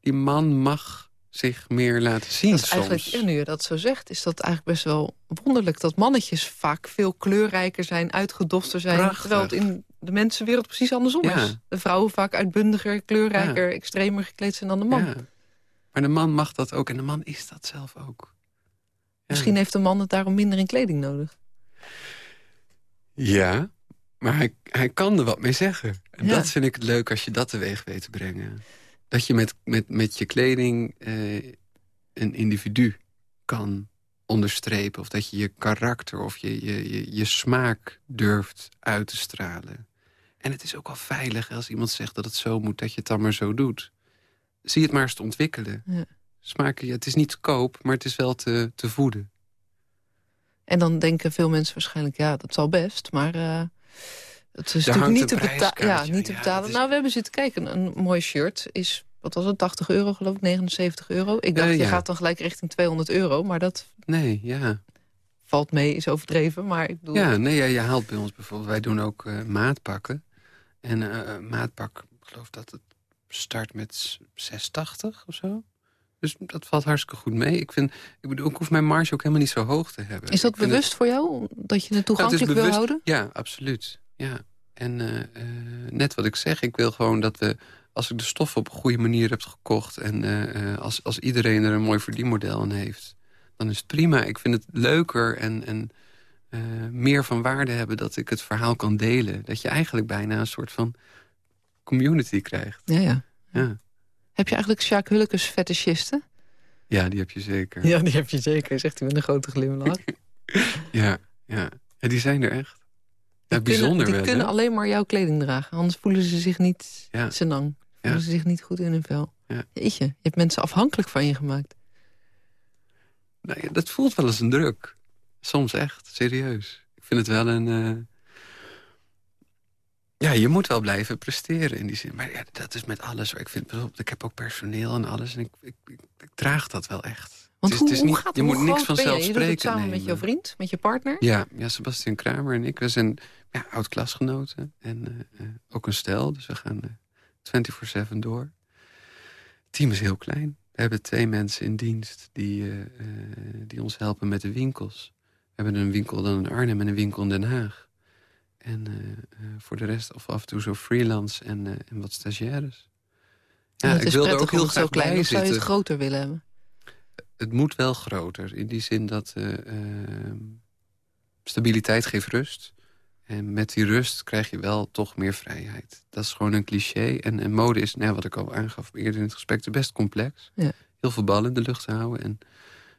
Die man mag zich meer laten zien Dat soms. eigenlijk, nu je dat zo zegt, is dat eigenlijk best wel wonderlijk. Dat mannetjes vaak veel kleurrijker zijn, uitgedofter zijn. Prachtig. Terwijl het in de mensenwereld precies andersom Ja. is. De vrouwen vaak uitbundiger, kleurrijker, extremer gekleed zijn dan de man. Ja. Maar de man mag dat ook en de man is dat zelf ook. Misschien heeft de man het daarom minder in kleding nodig. Ja, maar hij, hij kan er wat mee zeggen. En Ja. dat vind ik het leuk als je dat teweeg weet te brengen. Dat je met, met, met je kleding eh, een individu kan onderstrepen. Of dat je je karakter of je, je, je, je smaak durft uit te stralen. En het is ook wel veilig als iemand zegt dat het zo moet... dat je het dan maar zo doet. Zie het maar eens te ontwikkelen. Ja. Smaken, ja, het is niet te koop, maar het is wel te, te voeden. En dan denken veel mensen waarschijnlijk, ja, dat zal best. Maar eh, het is Daar natuurlijk niet te, beta- ja, niet te betalen. is- Nou, we hebben zitten kijken. Een mooi shirt is, wat was het, 80 euro geloof ik, 79 euro. Ik dacht, Eh, je gaat dan gelijk richting 200 euro. Maar dat Nee, ja. valt mee, is overdreven. Maar ik bedoel, Ja, nee, ja, je haalt bij ons bijvoorbeeld... Wij doen ook eh, maatpakken. En een maatpak, ik geloof dat het start met 680 of zo. Dus dat valt hartstikke goed mee. Ik, vind, ik bedoel, ik hoef mijn marge ook helemaal niet zo hoog te hebben. is dat bewust voor jou, dat je het Nou, toegankelijk het wil houden? Ja, absoluut. Ja. En eh, eh, net wat ik zeg, ik wil gewoon dat we... Als ik de stof op een goede manier heb gekocht... en eh, als, als iedereen er een mooi verdienmodel aan heeft... dan is het prima. Ik vind het leuker en, en meer van waarde hebben... dat ik het verhaal kan delen. Dat je eigenlijk bijna een soort van community krijgt. Ja, ja. Ja, Heb je eigenlijk Sjaak Hullekes fetischisten? ja die heb je zeker. Ja, die heb je zeker, zegt hij met een grote glimlach. Ja, ja. Ja, die zijn er echt. Ja, Die kunnen- bijzonder Die wel, kunnen hè? alleen maar jouw kleding dragen. Anders voelen ze zich niet Ja. senang. Voelen Ja. ze zich niet goed in hun vel. Ja. Jeetje, je hebt mensen afhankelijk van je gemaakt. Nou ja, dat voelt wel eens een druk. Soms echt, serieus. Ik vind het wel een... eh, Ja, je moet wel blijven presteren in die zin. Maar ja, dat is met alles. Ik, vind, bijvoorbeeld, ik heb ook personeel en alles. En ik, ik, ik, ik draag dat wel echt. Want het is, hoe, het is hoe niet, gaat je moet niks groot ben je? Je doet het samen met jouw vriend, met je partner? Ja, ja, Sebastian Kramer en ik. We zijn ja, oud-klasgenoten. En eh, eh, ook een stel. Dus we gaan eh 24-7 door. Het team is heel klein. We hebben twee mensen in dienst die, die ons helpen met de winkels. We hebben een winkel dan in Arnhem en een winkel in Den Haag. En eh, eh, voor de rest of af en toe zo freelance en, eh, en wat stagiaires. Ja, het ik wil er ook heel het zo graag klein. bij Of zou je het zitten. groter willen hebben? Het moet wel groter. In die zin dat eh, eh, stabiliteit geeft rust. En met die rust krijg je wel toch meer vrijheid. Dat is gewoon een cliché. En, en mode is, nou, wat ik al aangaf eerder in het gesprek... best complex. Ja. Heel veel ballen in de lucht te houden. En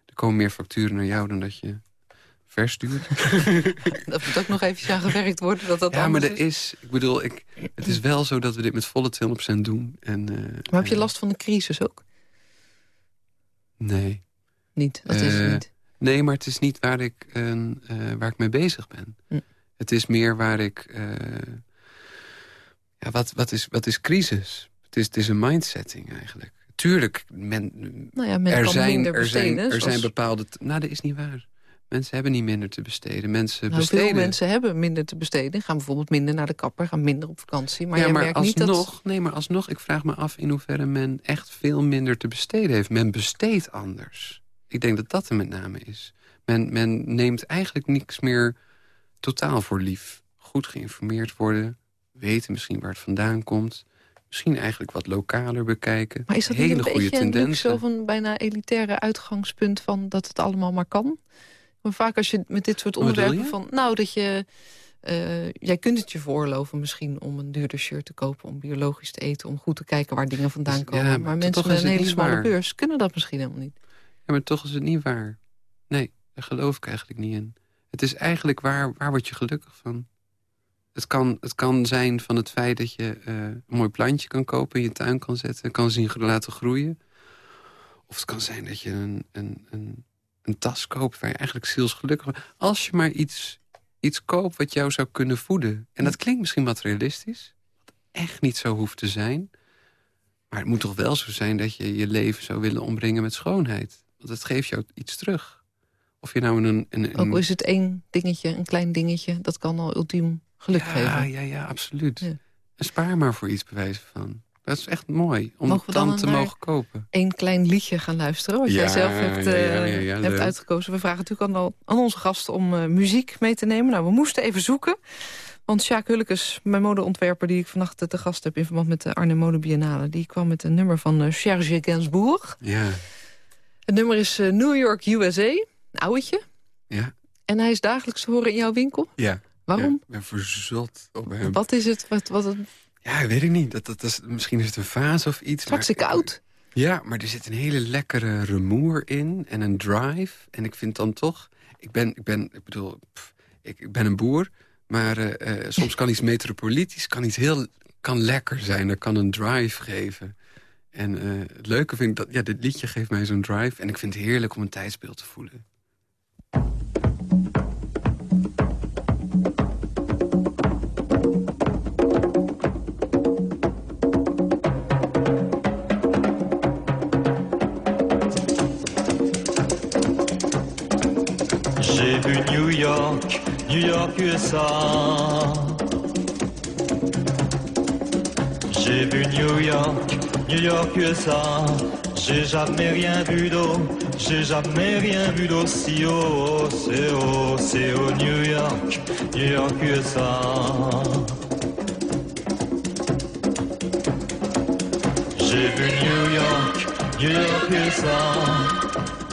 er komen meer facturen naar jou dan dat je verstuurt. Dat moet ook nog even aan gewerkt worden. Dat dat ja, maar er is... Ik bedoel, ik, het is wel zo dat we dit met volle 200% doen. En, eh, Maar heb je eh, last van de crisis ook? Nee. Niet, dat is Eh, het niet. Nee, maar het is niet waar ik, waar ik mee bezig ben. Hm. Het is meer waar ik... ja, wat, wat, is, wat is crisis? Het is, het is een mindsetting eigenlijk. Tuurlijk, men, Nou ja, men er, kan zijn, er, zijn, er zijn bepaalde... Nou, dat is niet waar. Mensen hebben niet minder te besteden. Mensen Nou, besteden... veel mensen hebben minder te besteden. Gaan bijvoorbeeld minder naar de kapper, gaan minder op vakantie. Maar ja, maar merkt niet alsnog, dat... nee, maar alsnog, ik vraag me af in hoeverre men echt veel minder te besteden heeft. Men besteedt anders. Ik denk dat dat er met name is. Men, men neemt eigenlijk niks meer totaal voor lief. Goed geïnformeerd worden, weten misschien waar het vandaan komt. Misschien eigenlijk wat lokaler bekijken. Maar is dat Hele niet een goede beetje of een bijna elitaire uitgangspunt van dat het allemaal maar kan? Maar vaak als je met dit soort onderwerpen van... Nou, dat je... eh, jij kunt het je veroorloven misschien om een duurder shirt te kopen... om biologisch te eten, om goed te kijken waar dingen vandaan Dus, komen. ja, maar maar mensen met een hele smalle beurs kunnen dat misschien helemaal niet. Ja, maar toch is het niet waar. Nee, daar geloof ik eigenlijk niet in. Het is eigenlijk waar, waar word je gelukkig van? Het kan, het kan zijn van het feit dat je eh, een mooi plantje kan kopen... in je tuin kan zetten, kan zien laten groeien. Of het kan zijn dat je een, een, een, een tas koopt waar je eigenlijk zielsgelukkig bent. Als je maar iets, iets koopt wat jou zou kunnen voeden. En dat klinkt misschien materialistisch. Wat echt niet zo hoeft te zijn. Maar het moet toch wel zo zijn dat je je leven zou willen ombrengen met schoonheid. Want het geeft jou iets terug. Of je nou een... een, een Ook is het één dingetje, een klein dingetje... dat kan al ultiem geluk ja, geven. Ja, ja, absoluut. Ja. En spaar maar voor iets bewijzen van. Dat is echt mooi, om Mogen dan dan te mogen kopen. Eén klein liedje gaan luisteren, wat jij zelf hebt, ja, ja, eh, hebt uitgekozen. We vragen natuurlijk aan, al- aan onze gasten om eh, muziek mee te nemen. Nou, we moesten even zoeken. Want Sjaak Hullekes, mijn modeontwerper die ik vannacht te gast heb... in verband met de Arnhem Mode Biennale... die kwam met een nummer van eh, Serge Gainsbourg. Ja, Het nummer is New York, USA. Een ouwtje. ja, En hij is dagelijks te horen in jouw winkel. ja. Waarom? Ja, ik ben verzot op hem. Wat is het? Wat, wat het Ja, weet ik niet. Dat, dat is, misschien is het een fase of iets. is hartstikke oud. Ja, maar er zit een hele lekkere rumoer in en een drive. En ik vind dan toch... Ik ben, ik ben, ik bedoel, pff, ik, ik ben een boer. Maar eh, eh, soms kan iets metropolitisch, kan iets heel kan lekker zijn. Dat kan een drive geven. En eh, het leuke vind ik dat... Ja, dit liedje geeft mij zo'n drive. En ik vind het heerlijk om een tijdsbeeld te voelen. J'ai vu New York, New York USA. J'ai vu New York, New York USA. J'ai jamais rien vu d'eau, j'ai jamais rien vu d'aussi haut. C'est haut, c'est haut New York, New York USA. J'ai vu New York, New York USA.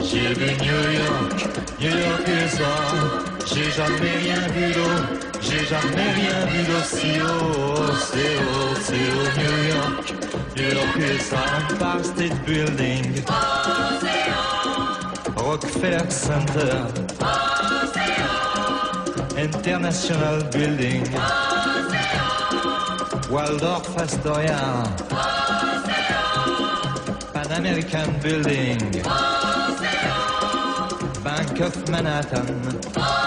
J'ai vu New York, New York. J'ai jamais rien vu d'eau, j'ai jamais rien vu d'aussi haut. C'est haut, c'est haut New York, New York USA. Empire State Building. Rockefeller Center. International Building. Waldorf Astoria. Pan American Building. Bank of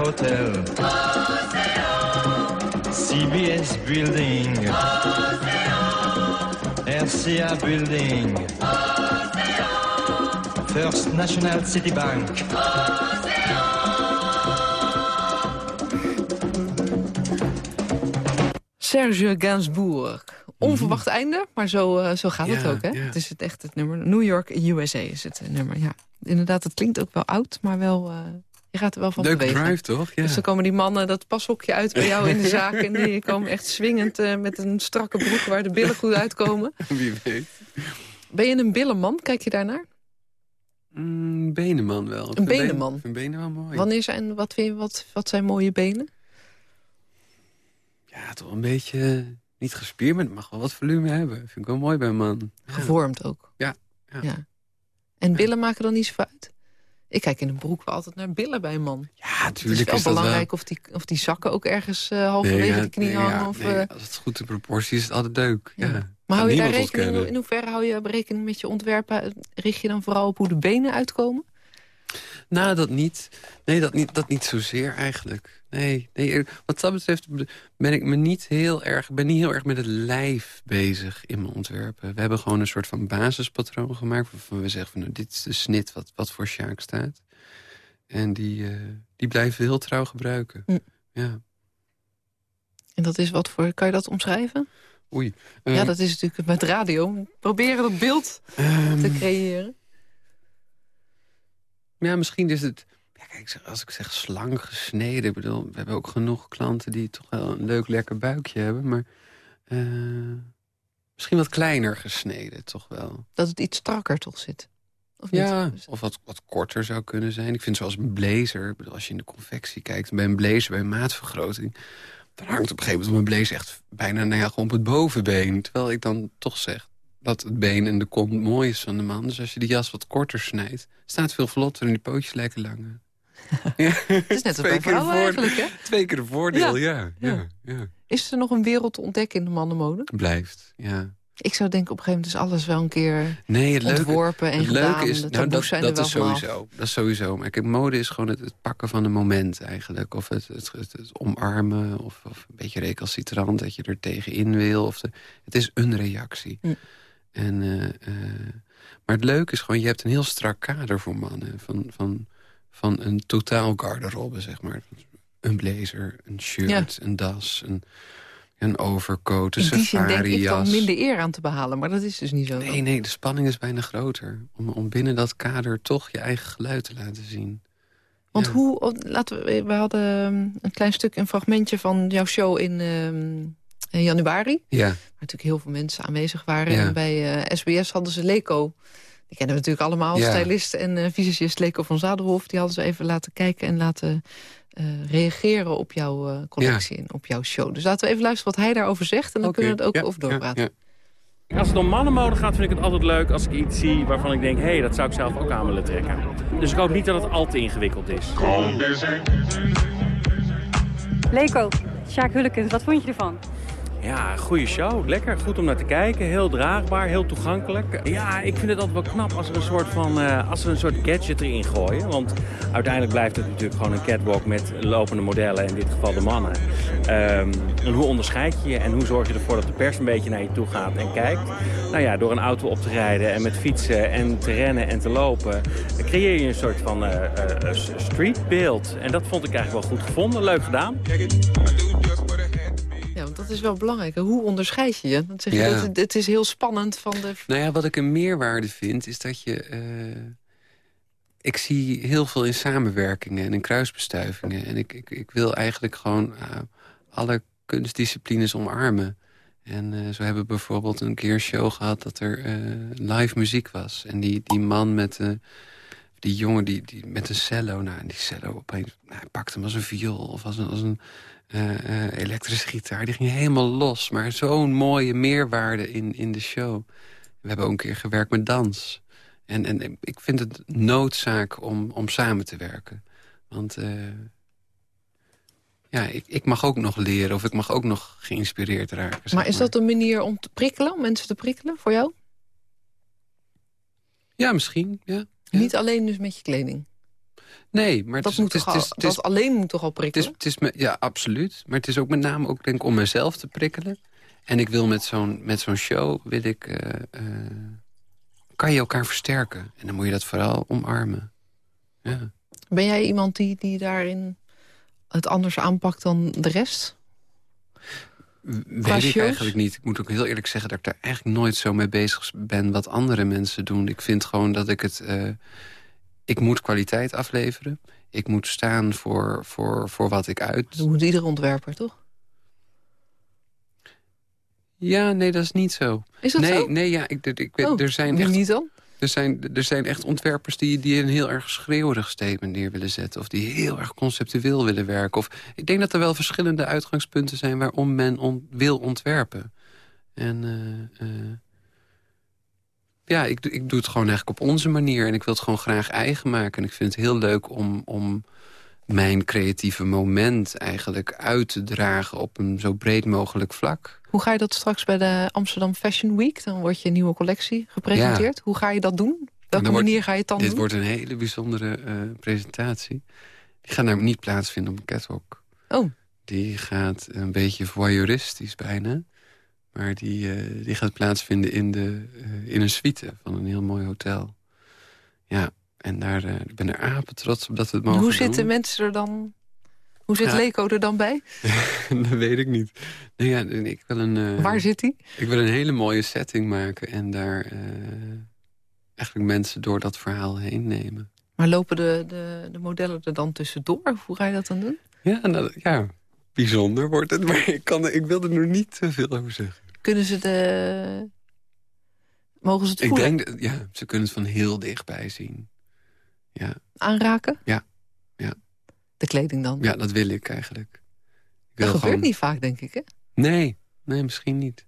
Hotel. CBS Building. RCA Building. First National City Bank. Serge Gainsbourg. Onverwacht einde, maar zo, eh, zo gaat het Mhm. Ook. Hè? ja. Het is het echt het nummer. New York, USA is het eh, nummer, ja. Inderdaad, het klinkt ook wel oud, maar wel... eh, je gaat er wel van Leuke bewegen. drive, toch? Ja. Dus dan komen die mannen dat pashokje uit bij jou in de zaak... en die komen echt swingend eh, met een strakke broek... waar de billen goed uitkomen. Wie weet. Ben je een billenman? Kijk je daarnaar? Mm, benenman wel. Vind benenman? ben- Een benenman mooi. Wanneer zijn, wat, vind je, wat, wat zijn mooie benen? Ja, toch een beetje niet gespierd, maar het mag wel wat volume hebben. Vind ik wel mooi bij een man. Ja. Gevormd ook. Ja, ja. En billen maken dan niet zo uit? Ik kijk in een broek wel altijd naar billen bij een man. Ja, Het is natuurlijk wel is dat belangrijk of, die, of die zakken ook ergens eh, halverwege de knie nee, hangen. ja, of, nee, eh, als het goed in proportie is, is het altijd leuk. Ja. Maar hou je daar rekening. In hoeverre hou je rekening met je ontwerpen? Richt je dan vooral op hoe de benen uitkomen? Nou, dat niet. Nee, dat niet, dat niet zozeer eigenlijk. Nee, nee, eh, wat dat betreft ben ik me niet heel erg, ben niet heel erg met het lijf bezig in mijn ontwerpen. We hebben gewoon een soort van basispatroon gemaakt... waarvan we zeggen, van, nou, dit is de snit wat, wat voor Sjaak staat. En die, uh, die blijven we heel trouw gebruiken. Hm. Ja. En dat is wat voor... Kan je dat omschrijven? Oei. ja, Ehm, dat is natuurlijk met radio. Proberen dat beeld ehm, te creëren. Ja, misschien is het... Ja, kijk, als ik zeg slank gesneden... Ik bedoel, we hebben ook genoeg klanten die toch wel een leuk lekker buikje hebben. Maar eh, misschien wat kleiner gesneden, toch wel. Dat het iets strakker toch zit. Of niet? Ja, of wat, wat korter zou kunnen zijn. Ik vind zoals een blazer, bedoel, als je in de confectie kijkt... bij een blazer, bij een maatvergroting... dan hangt op een gegeven moment mijn blazer echt bijna nou ja, gewoon op het bovenbeen. Terwijl ik dan toch zeg dat het been en de kont mooi is van de man. Dus als je die jas wat korter snijdt, staat veel vlotter... en die pootjes lijken langer. ja, Het is net bij vrouwen eigenlijk, hè? Twee keer de voordeel, ja. ja, Ja. Is er nog een wereld te ontdekken in de mannenmode? Blijft, ja. Ik zou denken, op een gegeven moment is alles wel een keer Nee, het leuke, ontworpen en het gedaan. leuke is, nou, dat, zijn dat is sowieso. Dat is sowieso. Maar kijk, mode is gewoon het, het pakken van een moment eigenlijk. Of het, het, het, het omarmen. Of, of een beetje recalcitrant dat je er tegenin wil. Of de, het is een reactie. Hm. En, eh, eh, maar het leuke is gewoon, je hebt een heel strak kader voor mannen. Van, van, van een totaal garderobe, zeg maar. Een blazer, een shirt, een das, een, een overcoat, een In die zin denk ik minder eer aan te behalen. Maar dat is dus niet zo. Nee, nee, de spanning is bijna groter. Om, om binnen dat kader toch je eigen geluid te laten zien. Want Ja. hoe, laten we, we hadden ehm, een klein stuk, een fragmentje van jouw show in, ehm, in januari. Ja, Waar natuurlijk heel veel mensen aanwezig waren. Ja. En bij eh, SBS hadden ze Leco. Die kennen we natuurlijk allemaal, Ja. stylist en eh visagist Leco van Zadelhof. Die hadden ze even laten kijken en laten eh, reageren op jouw eh, collectie en op jouw show. Dus laten we even luisteren wat hij daarover zegt. En dan kunnen we het ook ja, over doorpraten. ja, ja. Als het om mannenmode gaat, vind ik het altijd leuk als ik iets zie waarvan ik denk... hé, hey, dat zou ik zelf ook aan willen trekken. Dus ik hoop niet dat het al te ingewikkeld is. Leco, Sjaak Hullekens, wat vond je ervan? Ja, goede show. Lekker, goed om naar te kijken. Heel draagbaar, heel toegankelijk. Ja, ik vind het altijd wel knap als er een soort van eh, als er een soort gadget erin gooien. Want uiteindelijk blijft het natuurlijk gewoon een catwalk met lopende modellen, in dit geval de mannen. Ehm, hoe onderscheid je je en hoe zorg je ervoor dat de pers een beetje naar je toe gaat en kijkt? Nou ja, door een auto op te rijden en met fietsen en te rennen en te lopen, creëer je een soort van eh, eh, streetbeeld. En dat vond ik eigenlijk wel goed gevonden. Leuk gedaan. Want dat is wel belangrijk. Hoe onderscheid je je? Dan zeg je Ja. dat het, het is heel spannend van de... Nou ja, wat ik een meerwaarde vind, is dat je... eh, ik zie heel veel in samenwerkingen en in kruisbestuivingen. En ik, ik, ik wil eigenlijk gewoon eh, alle kunstdisciplines omarmen. En eh, zo hebben we bijvoorbeeld een keer een show gehad dat er live muziek was. En die, die man met... die jongen die, die met een cello, nou, en die cello opeens, nou, hij pakte hem als een viool of als een, als een elektrische gitaar. Die ging helemaal los, maar zo'n mooie meerwaarde in, in de show. We hebben ook een keer gewerkt met dans. En, en ik vind het noodzaak om, om samen te werken. Want eh, ja, ik, ik mag ook nog leren of ik mag ook nog geïnspireerd raken. zeg Maar is dat een manier om te prikkelen, om mensen te prikkelen voor jou? Ja, misschien, ja. Ja. Niet alleen dus met je kleding. Nee, maar het Dat, is, moet het is, het al, is, het is- dat alleen moet toch al Het prikkelen? is, het is me, ja, absoluut. Maar het is ook met name ook, denk ik, om mezelf te prikkelen. En ik wil met zo'n met zo'n show, wil ik, eh, eh, kan je elkaar versterken. En dan moet je dat vooral omarmen. Ja. Ben jij iemand die, die daarin het anders aanpakt dan de rest? Weet ik shows? eigenlijk niet. Ik moet ook heel eerlijk zeggen dat ik daar eigenlijk nooit zo mee bezig ben wat andere mensen doen. Ik vind gewoon dat ik het... eh, ik moet kwaliteit afleveren. Ik moet staan voor, voor, voor wat ik uit. Dat moet iedere ontwerper, toch? Ja, nee, dat is niet zo. Is dat nee, zo? Nee, ja, ik, ik, Oh, er zijn echt niet dan? Er zijn, er zijn echt ontwerpers die, die een heel erg schreeuwerig statement neer willen zetten. Of die heel erg conceptueel willen werken. Of, ik denk dat er wel verschillende uitgangspunten zijn waarom men on- wil ontwerpen. En eh, eh, ja, ik, doe- ik doe het gewoon eigenlijk op onze manier. En ik wil het gewoon graag eigen maken. En ik vind het heel leuk om, om mijn creatieve moment eigenlijk uit te dragen... op een zo breed mogelijk vlak. Hoe ga je dat straks bij de Amsterdam Fashion Week? Dan wordt je nieuwe collectie gepresenteerd. Hoe ga je dat doen? Welke wordt- manier ga je het dan Dit doen? wordt een hele bijzondere eh, presentatie. Die gaat namelijk niet plaatsvinden op een catwalk. Oh. Die gaat een beetje voyeuristisch bijna. Maar die, eh, die gaat plaatsvinden in, de, eh, in een suite van een heel mooi hotel. Ja, en daar, eh, ik ben er apen trots op dat we het mogen Hoe doen. zitten mensen er dan... Hoe zit Ja. Er dan bij? dat weet ik niet. Nee, ja, ik wil een, Waar zit hij? Ik wil een hele mooie setting maken en daar eigenlijk mensen door dat verhaal heen nemen. Maar lopen de, de, de modellen er dan tussendoor? Hoe ga je dat dan doen? Ja, nou, ja, bijzonder wordt het, maar ik, kan, ik wil er nog niet te veel over zeggen. Kunnen ze de... Mogen ze het Ik voelen? denk, dat- ja, ze kunnen het van heel dichtbij zien. Ja, Aanraken? Ja, ja. De kleding dan? ja dat wil ik eigenlijk. Ik dat wil gebeurt gewoon- niet vaak, denk ik, hè? Nee, nee, misschien niet.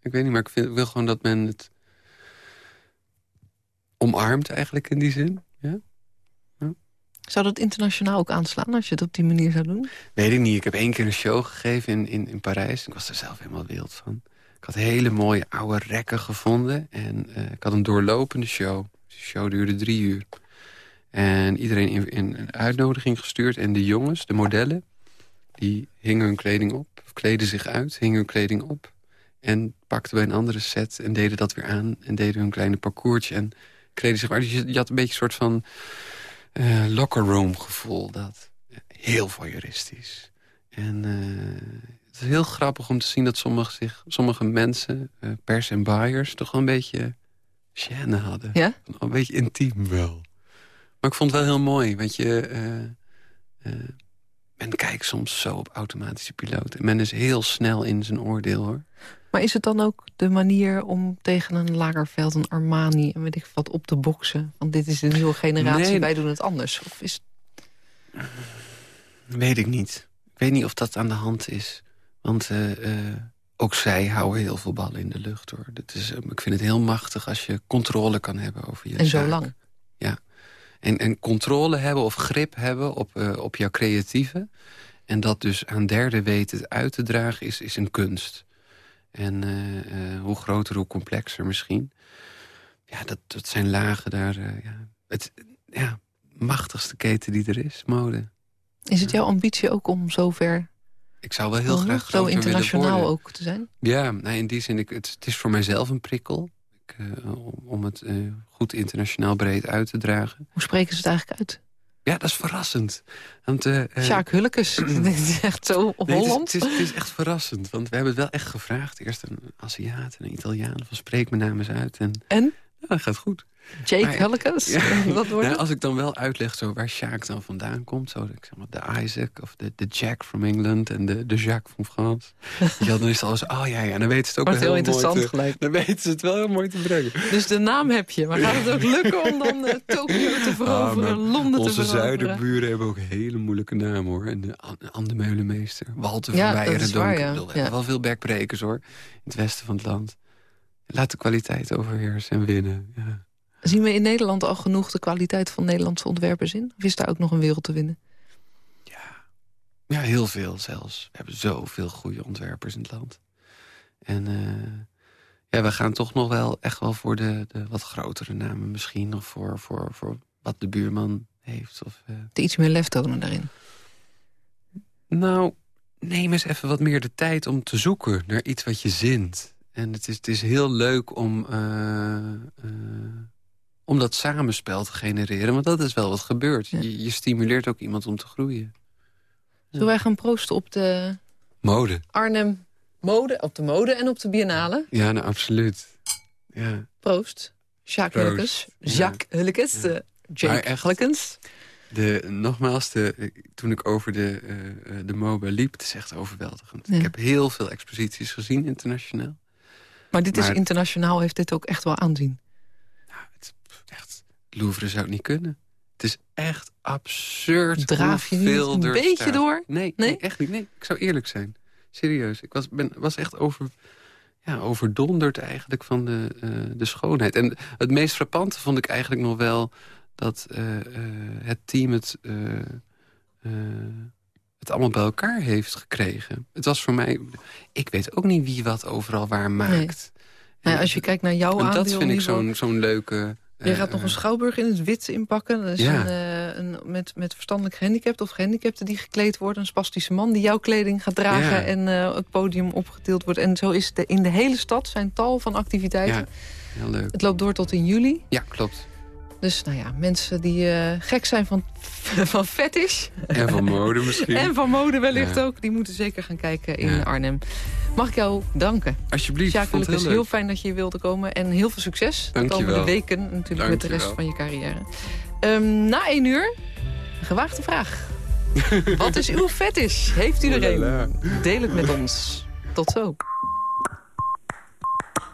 Ik weet niet, maar ik, vind, ik wil gewoon dat men het omarmt eigenlijk in die zin. Zou dat internationaal ook aanslaan als je het op die manier zou doen? Weet ik niet. Ik heb één keer een show gegeven in, in, in Parijs. Ik was er zelf helemaal wild van. Ik had hele mooie oude rekken gevonden. En eh, ik had een doorlopende show. De show duurde drie uur. En iedereen in, in een uitnodiging gestuurd. En de jongens, de modellen, die hingen hun kleding op. Kleden zich uit, hingen hun kleding op. En pakten bij een andere set en deden dat weer aan. En deden hun kleine parcoursje en kleden zich uit. Dus je, je had een beetje een soort van eh, locker room gevoel. Dat. Heel voyeuristisch. En eh, het is heel grappig om te zien dat sommige, zich, sommige mensen, eh, pers en buyers... toch wel een beetje gêne hadden. Ja? Een beetje intiem wel. Maar ik vond het wel heel mooi, want je... men kijkt soms zo op automatische piloot. En men is heel snel in zijn oordeel, hoor. Maar is het dan ook de manier om tegen een Lagerveld, een Armani... en weet ik wat op te boksen? Want dit is de nieuwe generatie, Nee. wij doen het anders. Of is Weet ik niet. Ik weet niet of dat aan de hand is. Want eh, eh, ook zij houden heel veel ballen in de lucht, hoor. Dat is, eh, ik vind het heel machtig als je controle kan hebben over je En zo lang. Ja. En, en controle hebben of grip hebben op, op jouw creatieve... en dat dus aan derden weten uit te dragen, is, is een kunst. En eh, eh, hoe groter, hoe complexer misschien. Ja, dat, dat zijn lagen daar... eh, ja, het ja, machtigste keten die er is, mode. Is het jouw ambitie ook om zover Ik zou wel heel Oh, graag zo internationaal ook te zijn? Ja, nou, in die zin, ik, het, het is voor mijzelf een prikkel. Ik, om, het goed internationaal breed uit te dragen. Hoe spreken ze het eigenlijk uit? Ja, dat is verrassend. Want, eh, eh, Sjaak Hullekes, dat is echt zo op nee, het is- Holland. Het is, echt verrassend, want we hebben het wel echt gevraagd. Eerst een Aziat en een Italiaan, van spreek me namen eens uit. En, En? Ja, dat gaat goed. Jake Maar-? Ja. Wat wordt Nou, als ik dan wel uitleg zo waar Sjaak dan vandaan komt. Zo, ik zeg maar, de Isaac of de, de Jack from England en de, de Jacques van France. ja, dan is het alles, oh ja, ja, dan weten ze het ook wel heel heel interessant te- gelijk. Dan weten ze het wel heel mooi te brengen. Dus de naam heb je, maar gaat het ook lukken om dan eh, Tokio te veroveren, Ah, maar Londen te Onze veroveren? zuiderburen hebben ook hele moeilijke namen, hoor. En de An- Anne Meulemeester, Walter Ja, van waar, ja. We Ja. hebben wel veel backbrekers, hoor. In het westen van het land. Laat de kwaliteit overheersen en winnen. Ja. Zien we in Nederland al genoeg de kwaliteit van Nederlandse ontwerpers in? Of is daar ook nog een wereld te winnen? Ja, heel veel zelfs. We hebben zoveel goede ontwerpers in het land. En eh, ja, we gaan toch nog wel echt wel voor de, de wat grotere namen misschien. Of voor, voor, voor wat de buurman heeft. Of, eh, De iets meer lef tonen daarin. Nou, neem eens even wat meer de tijd om te zoeken naar iets wat je zint. En het is, het is heel leuk om, eh, eh, om dat samenspel te genereren. Want dat is wel wat gebeurt. Je, je stimuleert ook iemand om te groeien. Zullen wij gaan proosten op de Mode. Arnhem mode, op de mode en op de biennale? Ja, nou, absoluut. Ja. Proost. Jacques Proost. Hullekes. Ja. Jacques Hullekes. eh, Jake. De, nogmaals, de, toen ik over de, eh, de MOBA liep, het is echt overweldigend. Ja. Ik heb heel veel exposities gezien internationaal. Maar dit is internationaal, heeft dit ook echt wel aanzien. Louvre zou het niet kunnen. Het is echt absurd Draaf je niet een beetje staat. door? Nee, nee? echt niet. Nee, ik zou eerlijk zijn. Serieus. Ik was, ben, was echt over, ja, overdonderd eigenlijk van de, eh, de schoonheid. En het meest frappante vond ik eigenlijk nog wel... dat eh, eh, het team het, het allemaal bij elkaar heeft gekregen. Het was voor mij... Ik weet ook niet wie wat overal waar maakt. Nou ja, als je kijkt naar jouw En dat aandeel vind ik zo'n zo'n leuke Je gaat nog een schouwburg in het wit inpakken. Dat is Ja. een, eh, een, met, met verstandelijk gehandicapten of gehandicapten die gekleed worden. Een spastische man die jouw kleding gaat dragen Ja. en eh, het podium opgetild wordt. En zo is de, in de hele stad zijn tal van activiteiten. Ja, heel leuk. Het loopt door tot in juli. Ja, klopt. Dus nou ja, mensen die eh, gek zijn van, van fetish. En van mode misschien. En van mode wellicht Ja. ook. Die moeten zeker gaan kijken in Ja. Arnhem. Mag ik jou danken? Alsjeblieft, Sjaak vond het heel heel fijn dat je hier wilde komen. En heel veel succes de Dank je komende wel. weken. Natuurlijk met de rest Dank van je carrière. Ehm, na één uur, een gewaagde vraag. Wat is uw fetish? Heeft u er een? Deel het met ons. Tot zo.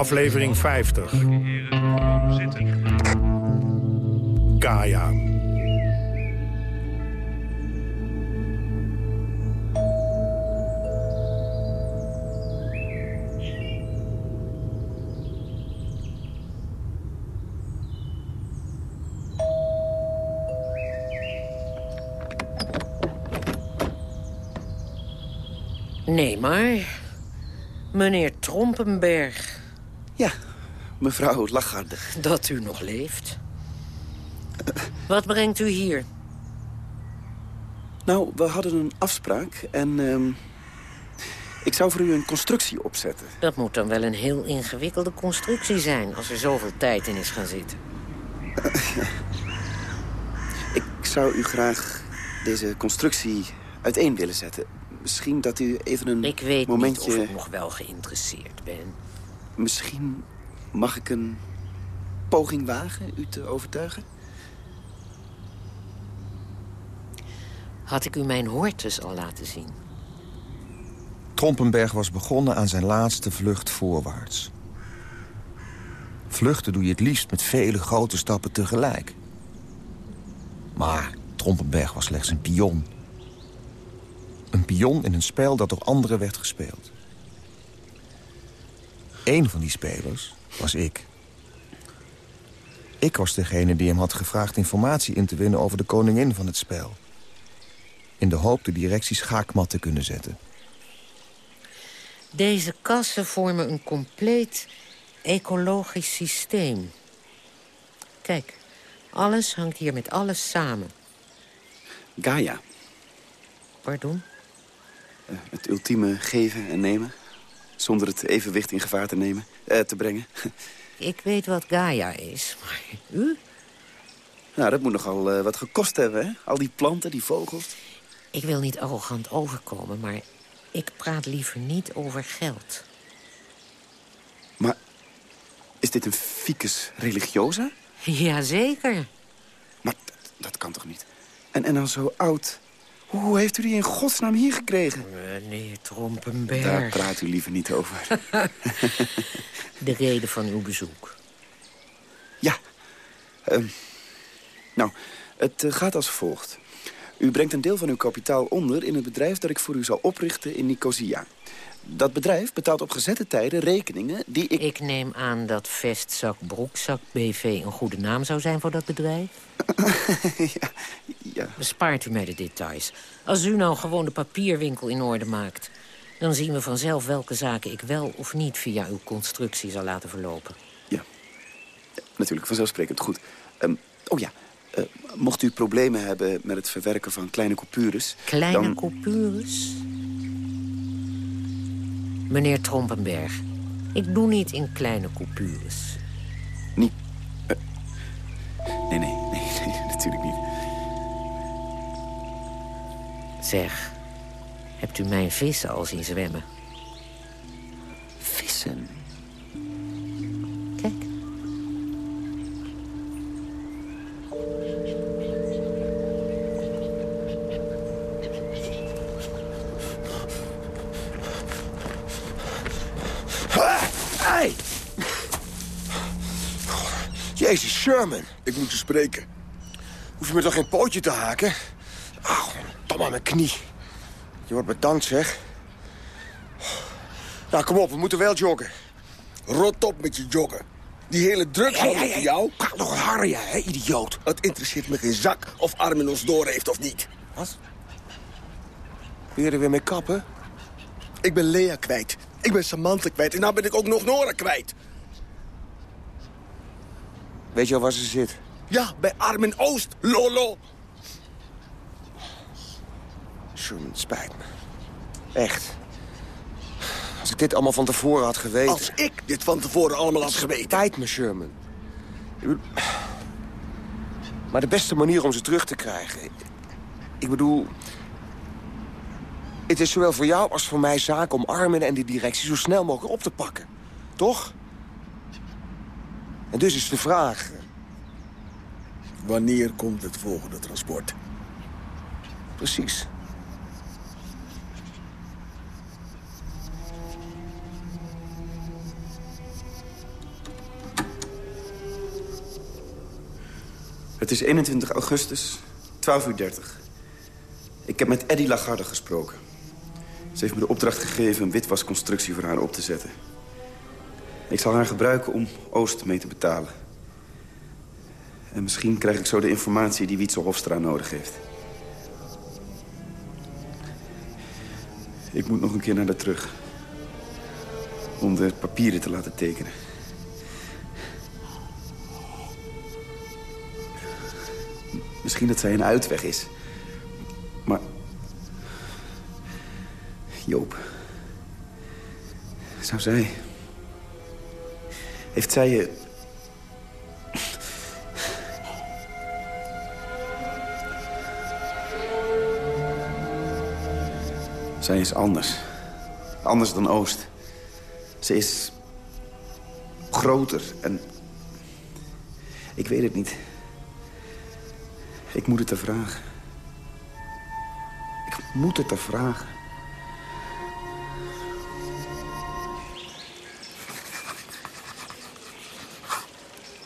Aflevering 50. Gaia. Nee, maar... Meneer Trompenberg. Ja, mevrouw Lagarde. Dat u nog leeft. Wat brengt u hier? Nou, we hadden een afspraak en... ehm, ik zou voor u een constructie opzetten. Dat moet dan wel een heel ingewikkelde constructie zijn... als er zoveel tijd in is gaan zitten. Ik zou u graag deze constructie uiteen willen zetten. Misschien dat u even een Ik weet momentje... niet of ik nog wel geïnteresseerd ben. Misschien mag ik een poging wagen u te overtuigen? Had ik u mijn hortus al laten zien? Trompenberg was begonnen aan zijn laatste vlucht voorwaarts. Vluchten doe je het liefst met vele grote stappen tegelijk. Maar Trompenberg was slechts een pion. Een pion in een spel dat door anderen werd gespeeld. Eén van die spelers was ik. Ik was degene die hem had gevraagd informatie in te winnen over de koningin van het spel. In de hoop de directie schaakmat te kunnen zetten. Deze kassen vormen een compleet ecologisch systeem. Kijk, alles hangt hier met alles samen. Gaia, Pardon? eh, het ultieme geven en nemen. Zonder het evenwicht in gevaar te nemen, eh, te brengen. Ik weet wat Gaia is, maar u? Nou, dat moet nogal eh, wat gekost hebben, hè? Al die planten, die vogels. Ik wil niet arrogant overkomen, maar ik praat liever niet over geld. Maar is dit een ficus religiosa? Jazeker. Maar dat, dat kan toch niet? En, en dan zo oud. Hoe heeft u die in godsnaam hier gekregen? Meneer Trompenberg. Daar praat u liever niet over. De reden van uw bezoek. Ehm, nou, het eh, gaat als volgt. U brengt een deel van uw kapitaal onder in het bedrijf dat ik voor u zal oprichten in Nicosia. Dat bedrijf betaalt op gezette tijden rekeningen die ik... Ik neem aan dat Vestzak Broekzak BV een goede naam zou zijn voor dat bedrijf. ja, ja. Bespaart u mij de details. Als u nou gewoon de papierwinkel in orde maakt... dan zien we vanzelf welke zaken ik wel of niet via uw constructie zal laten verlopen. Natuurlijk, vanzelfsprekend. Goed. Ehm, oh ja, eh, mocht u problemen hebben met het verwerken van kleine coupures... Kleine dan... coupures? Meneer Trompenberg, ik doe niet in kleine coupures. Niet... eh, nee, nee, Zeg, hebt u mijn vissen al zien zwemmen? Vissen? Kijk. Hey! Jezus, Sherman. Ik moet je spreken. Hoef je me toch geen pootje te haken? Aan mijn knie. Je wordt bedankt, zeg. Nou, kom op, we moeten wel joggen. Rot op met je joggen. Die hele drugshandel Hey, hey, jou... Praat nog jij, hè, idioot. Het interesseert me geen zak of Armin ons door heeft of niet. Wat? Wil je er weer mee kappen? Ik ben Lea kwijt. Ik ben Samantha kwijt. En nou ben ik ook nog Nora kwijt. Weet je al waar ze zit? Ja, bij Armin Oost. Lolo. Sherman, spijt me. Echt. Als ik dit allemaal van tevoren had geweten... Als ik dit van tevoren allemaal had geweten. Spijt me, Sherman. Maar de beste manier om ze terug te krijgen... Ik bedoel... Het is zowel voor jou als voor mij zaak om Armin en die directie zo snel mogelijk op te pakken. Toch? En dus is de vraag... Wanneer komt het volgende transport? Precies. Het is 21 augustus, 12 uur 30. Ik heb met Eddie Lagarde gesproken. Ze heeft me de opdracht gegeven een witwasconstructie voor haar op te zetten. Ik zal haar gebruiken om Oost mee te betalen. En misschien krijg ik zo de informatie die Wietse Hofstra nodig heeft. Ik moet nog een keer naar daar terug. Om de papieren te laten tekenen. Misschien dat zij een uitweg is. Maar... Joop. Zou zij... Heeft zij je... Zij is anders. Anders dan Oost. Ze is... groter en... Ik weet het niet. Ik moet het te vragen. Ik moet het te vragen.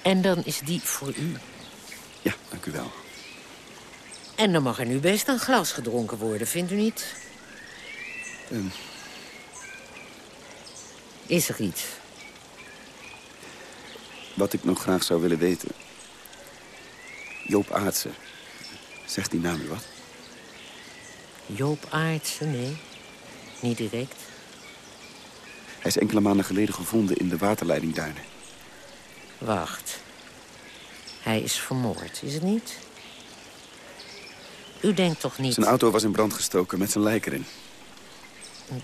En dan is die voor u. Ja, dank u wel. En dan mag er nu best een glas gedronken worden, vindt u niet? Ehm, Is er iets? wat ik nog graag zou willen weten. Joop Aartsen. Zegt die naam u wat? Joop Aartsen, nee. Niet direct. Hij is enkele maanden geleden gevonden in de waterleidingduinen. Wacht. Hij is vermoord, is het niet? U denkt toch niet... Zijn auto was in brand gestoken met zijn lijk erin.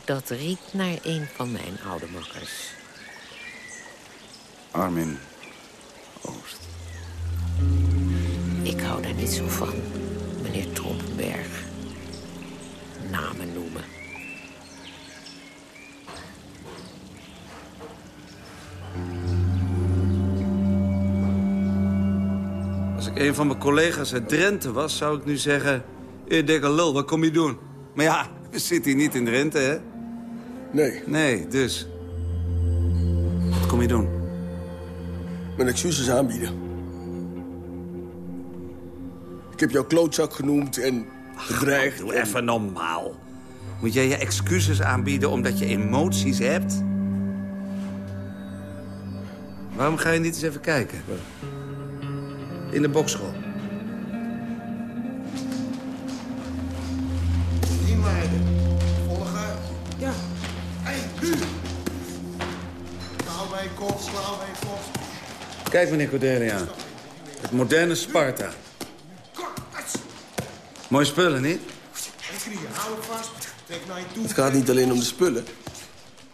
Dat riekt naar een van mijn oude makkers. Armin Oost. Ik hou daar niet zo van, meneer Trompenberg. Namen noemen. Als ik een van mijn collega's uit Drenthe was, zou ik nu zeggen... Je dikke lul, wat kom je doen? Maar ja, we zitten hier niet in Drenthe, hè? Nee. Nee, dus... Wat kom je doen? Mijn excuses aanbieden. Ik heb jou klootzak genoemd en bedreigd. Doe even normaal. Moet jij je excuses aanbieden omdat je emoties hebt? Waarom ga je niet eens even kijken? In de bokschool. Inleiden. Volgen. Ja. Hé, hey, nu. Slaan bij kop, slaan bij kop. Kijk, meneer Cordelia. Het moderne Sparta. Mooi spullen, niet? Hou het vast. Toe. Het gaat niet alleen om de spullen.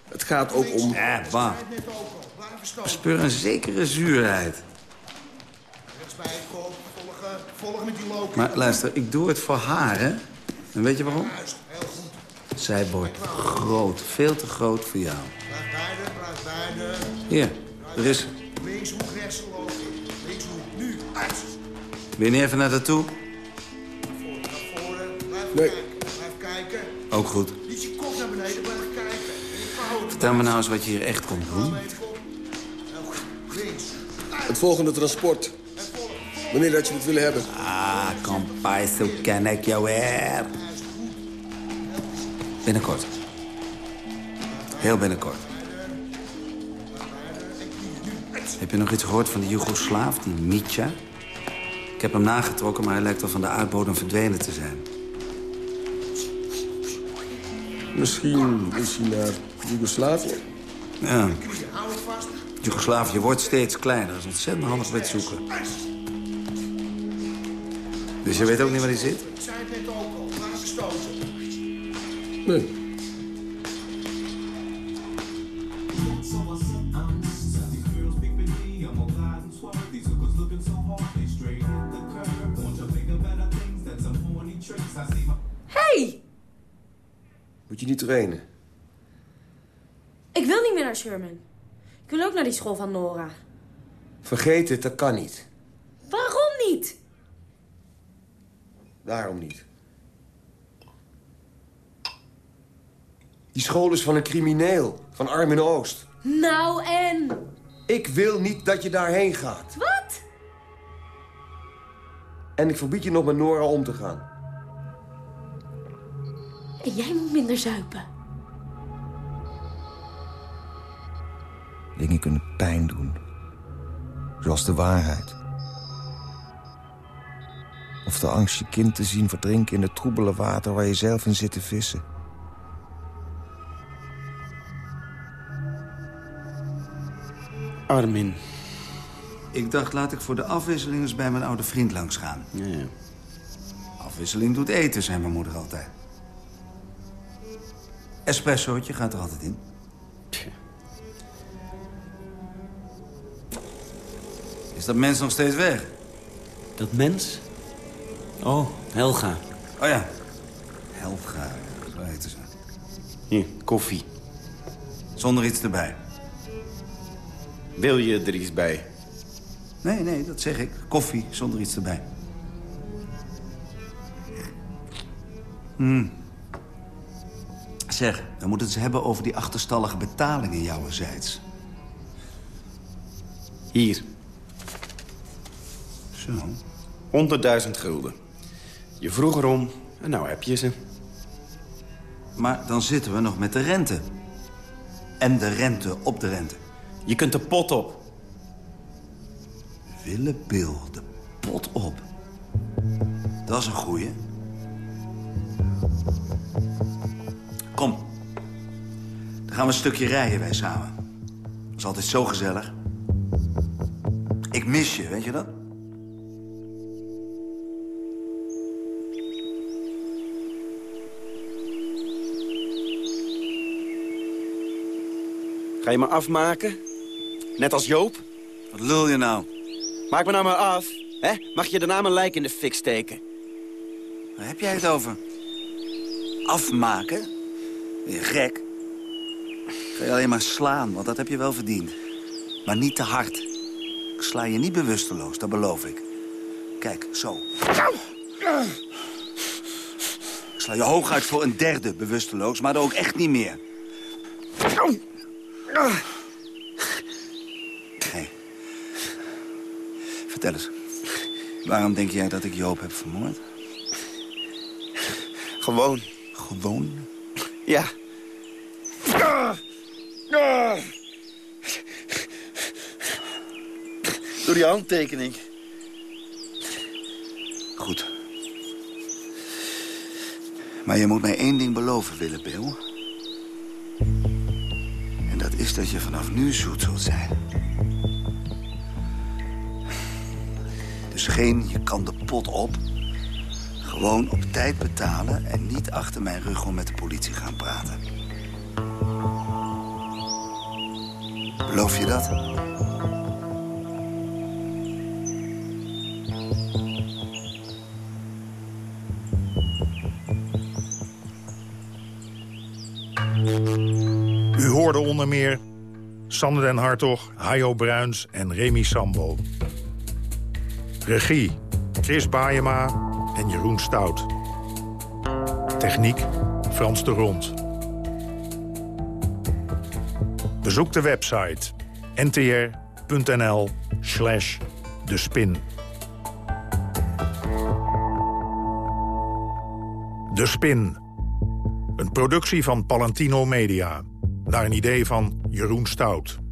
Het gaat ook om... Ja, waar. We speuren een zekere zuurheid. Volgen met die lopen. Maar luister, ik doe het voor haar, hè? En weet je waarom? Juist, heel goed. Zij wordt groot, veel te groot voor jou. Hier, er is... Linkshoek, rechtsloop. Linkshoek, nu, uit. Even naar daartoe? Blijf Nee. kijken. Blijf kijken. Ook goed. Niet je kop naar beneden, blijf kijken. Vertel me nou eens wat je hier echt komt doen. Het volgende transport. Wanneer dat je het willen hebben. Ah, kompai, zo ken ik jou weer. Binnenkort. Heel binnenkort. Heb je nog iets gehoord van die Joegoslaaf, die Mitja? Ik heb hem nagetrokken, maar hij lijkt al van de aardbodem verdwenen te zijn. Misschien is hij naar Joegoslavië. Ja. Joegoslavië wordt steeds kleiner. Dat is ontzettend handig bij het zoeken. Dus je weet ook niet waar hij zit? Nee. Je niet trainen? Ik wil niet meer naar Sherman. Ik wil ook naar die school van Nora. Vergeet het, dat kan niet. Waarom niet? Daarom niet. Die school is van een crimineel, van Armin Oost. Nou en? Ik wil niet dat je daarheen gaat. Wat? En ik verbied je nog met Nora om te gaan. En jij moet minder zuipen. Dingen kunnen pijn doen. Zoals de waarheid. Of de angst je kind te zien verdrinken in het troebele water... waar je zelf in zit te vissen. Armin. Ik dacht, laat ik voor de afwisseling eens bij mijn oude vriend langs gaan. Ja, ja. Afwisseling doet eten, zei mijn moeder altijd. Espressootje gaat er altijd in. Is dat mens nog steeds weg? Dat mens? Oh, Helga. Oh ja. Helga, zo heten ze. Hier, koffie. Zonder iets erbij. Wil je er iets bij? Nee, nee, dat zeg ik. Koffie zonder iets erbij. Hmm. Zeg, we moeten het eens hebben over die achterstallige betalingen jouwerzijds. Hier. Zo. 100.000 gulden. Je vroeg erom en nou heb je ze. Maar dan zitten we nog met de rente. En de rente op de rente. Je kunt de pot op. Willebil, de pot op. Dat is een goeie. Gaan we een stukje rijden wij samen. Dat is altijd zo gezellig. Ik mis je, weet je dat? Ga je me afmaken? Net als Joop? Wat lul je nou? Maak me nou maar af. Hè? Mag je daarna mijn lijk in de fik steken? Waar heb jij het over? Afmaken? Ben je gek? Ga je alleen maar slaan, want dat heb je wel verdiend. Maar niet te hard. Ik sla je niet bewusteloos, dat beloof ik. Kijk, zo. Ik sla je hooguit voor een derde bewusteloos, maar ook echt niet meer. Hey. Vertel eens. Waarom denk jij dat ik Joop heb vermoord? Gewoon. Gewoon? Ja. Die handtekening. Goed. Maar je moet mij één ding beloven, Willebeel. En dat is dat je vanaf nu zoet zult zijn. Dus geen, je kan de pot op. Gewoon op tijd betalen en niet achter mijn rug om met de politie gaan praten. Beloof je dat? U hoorde onder meer Sander den Hartog, Hajo Bruins en Remy Sambo. Regie Chris Baayema en Jeroen Stout. Techniek Frans de Rond. Bezoek de website ntr nu.nl slash de spin. De Spin. Een productie van Palantino Media. Naar een idee van Jeroen Stout.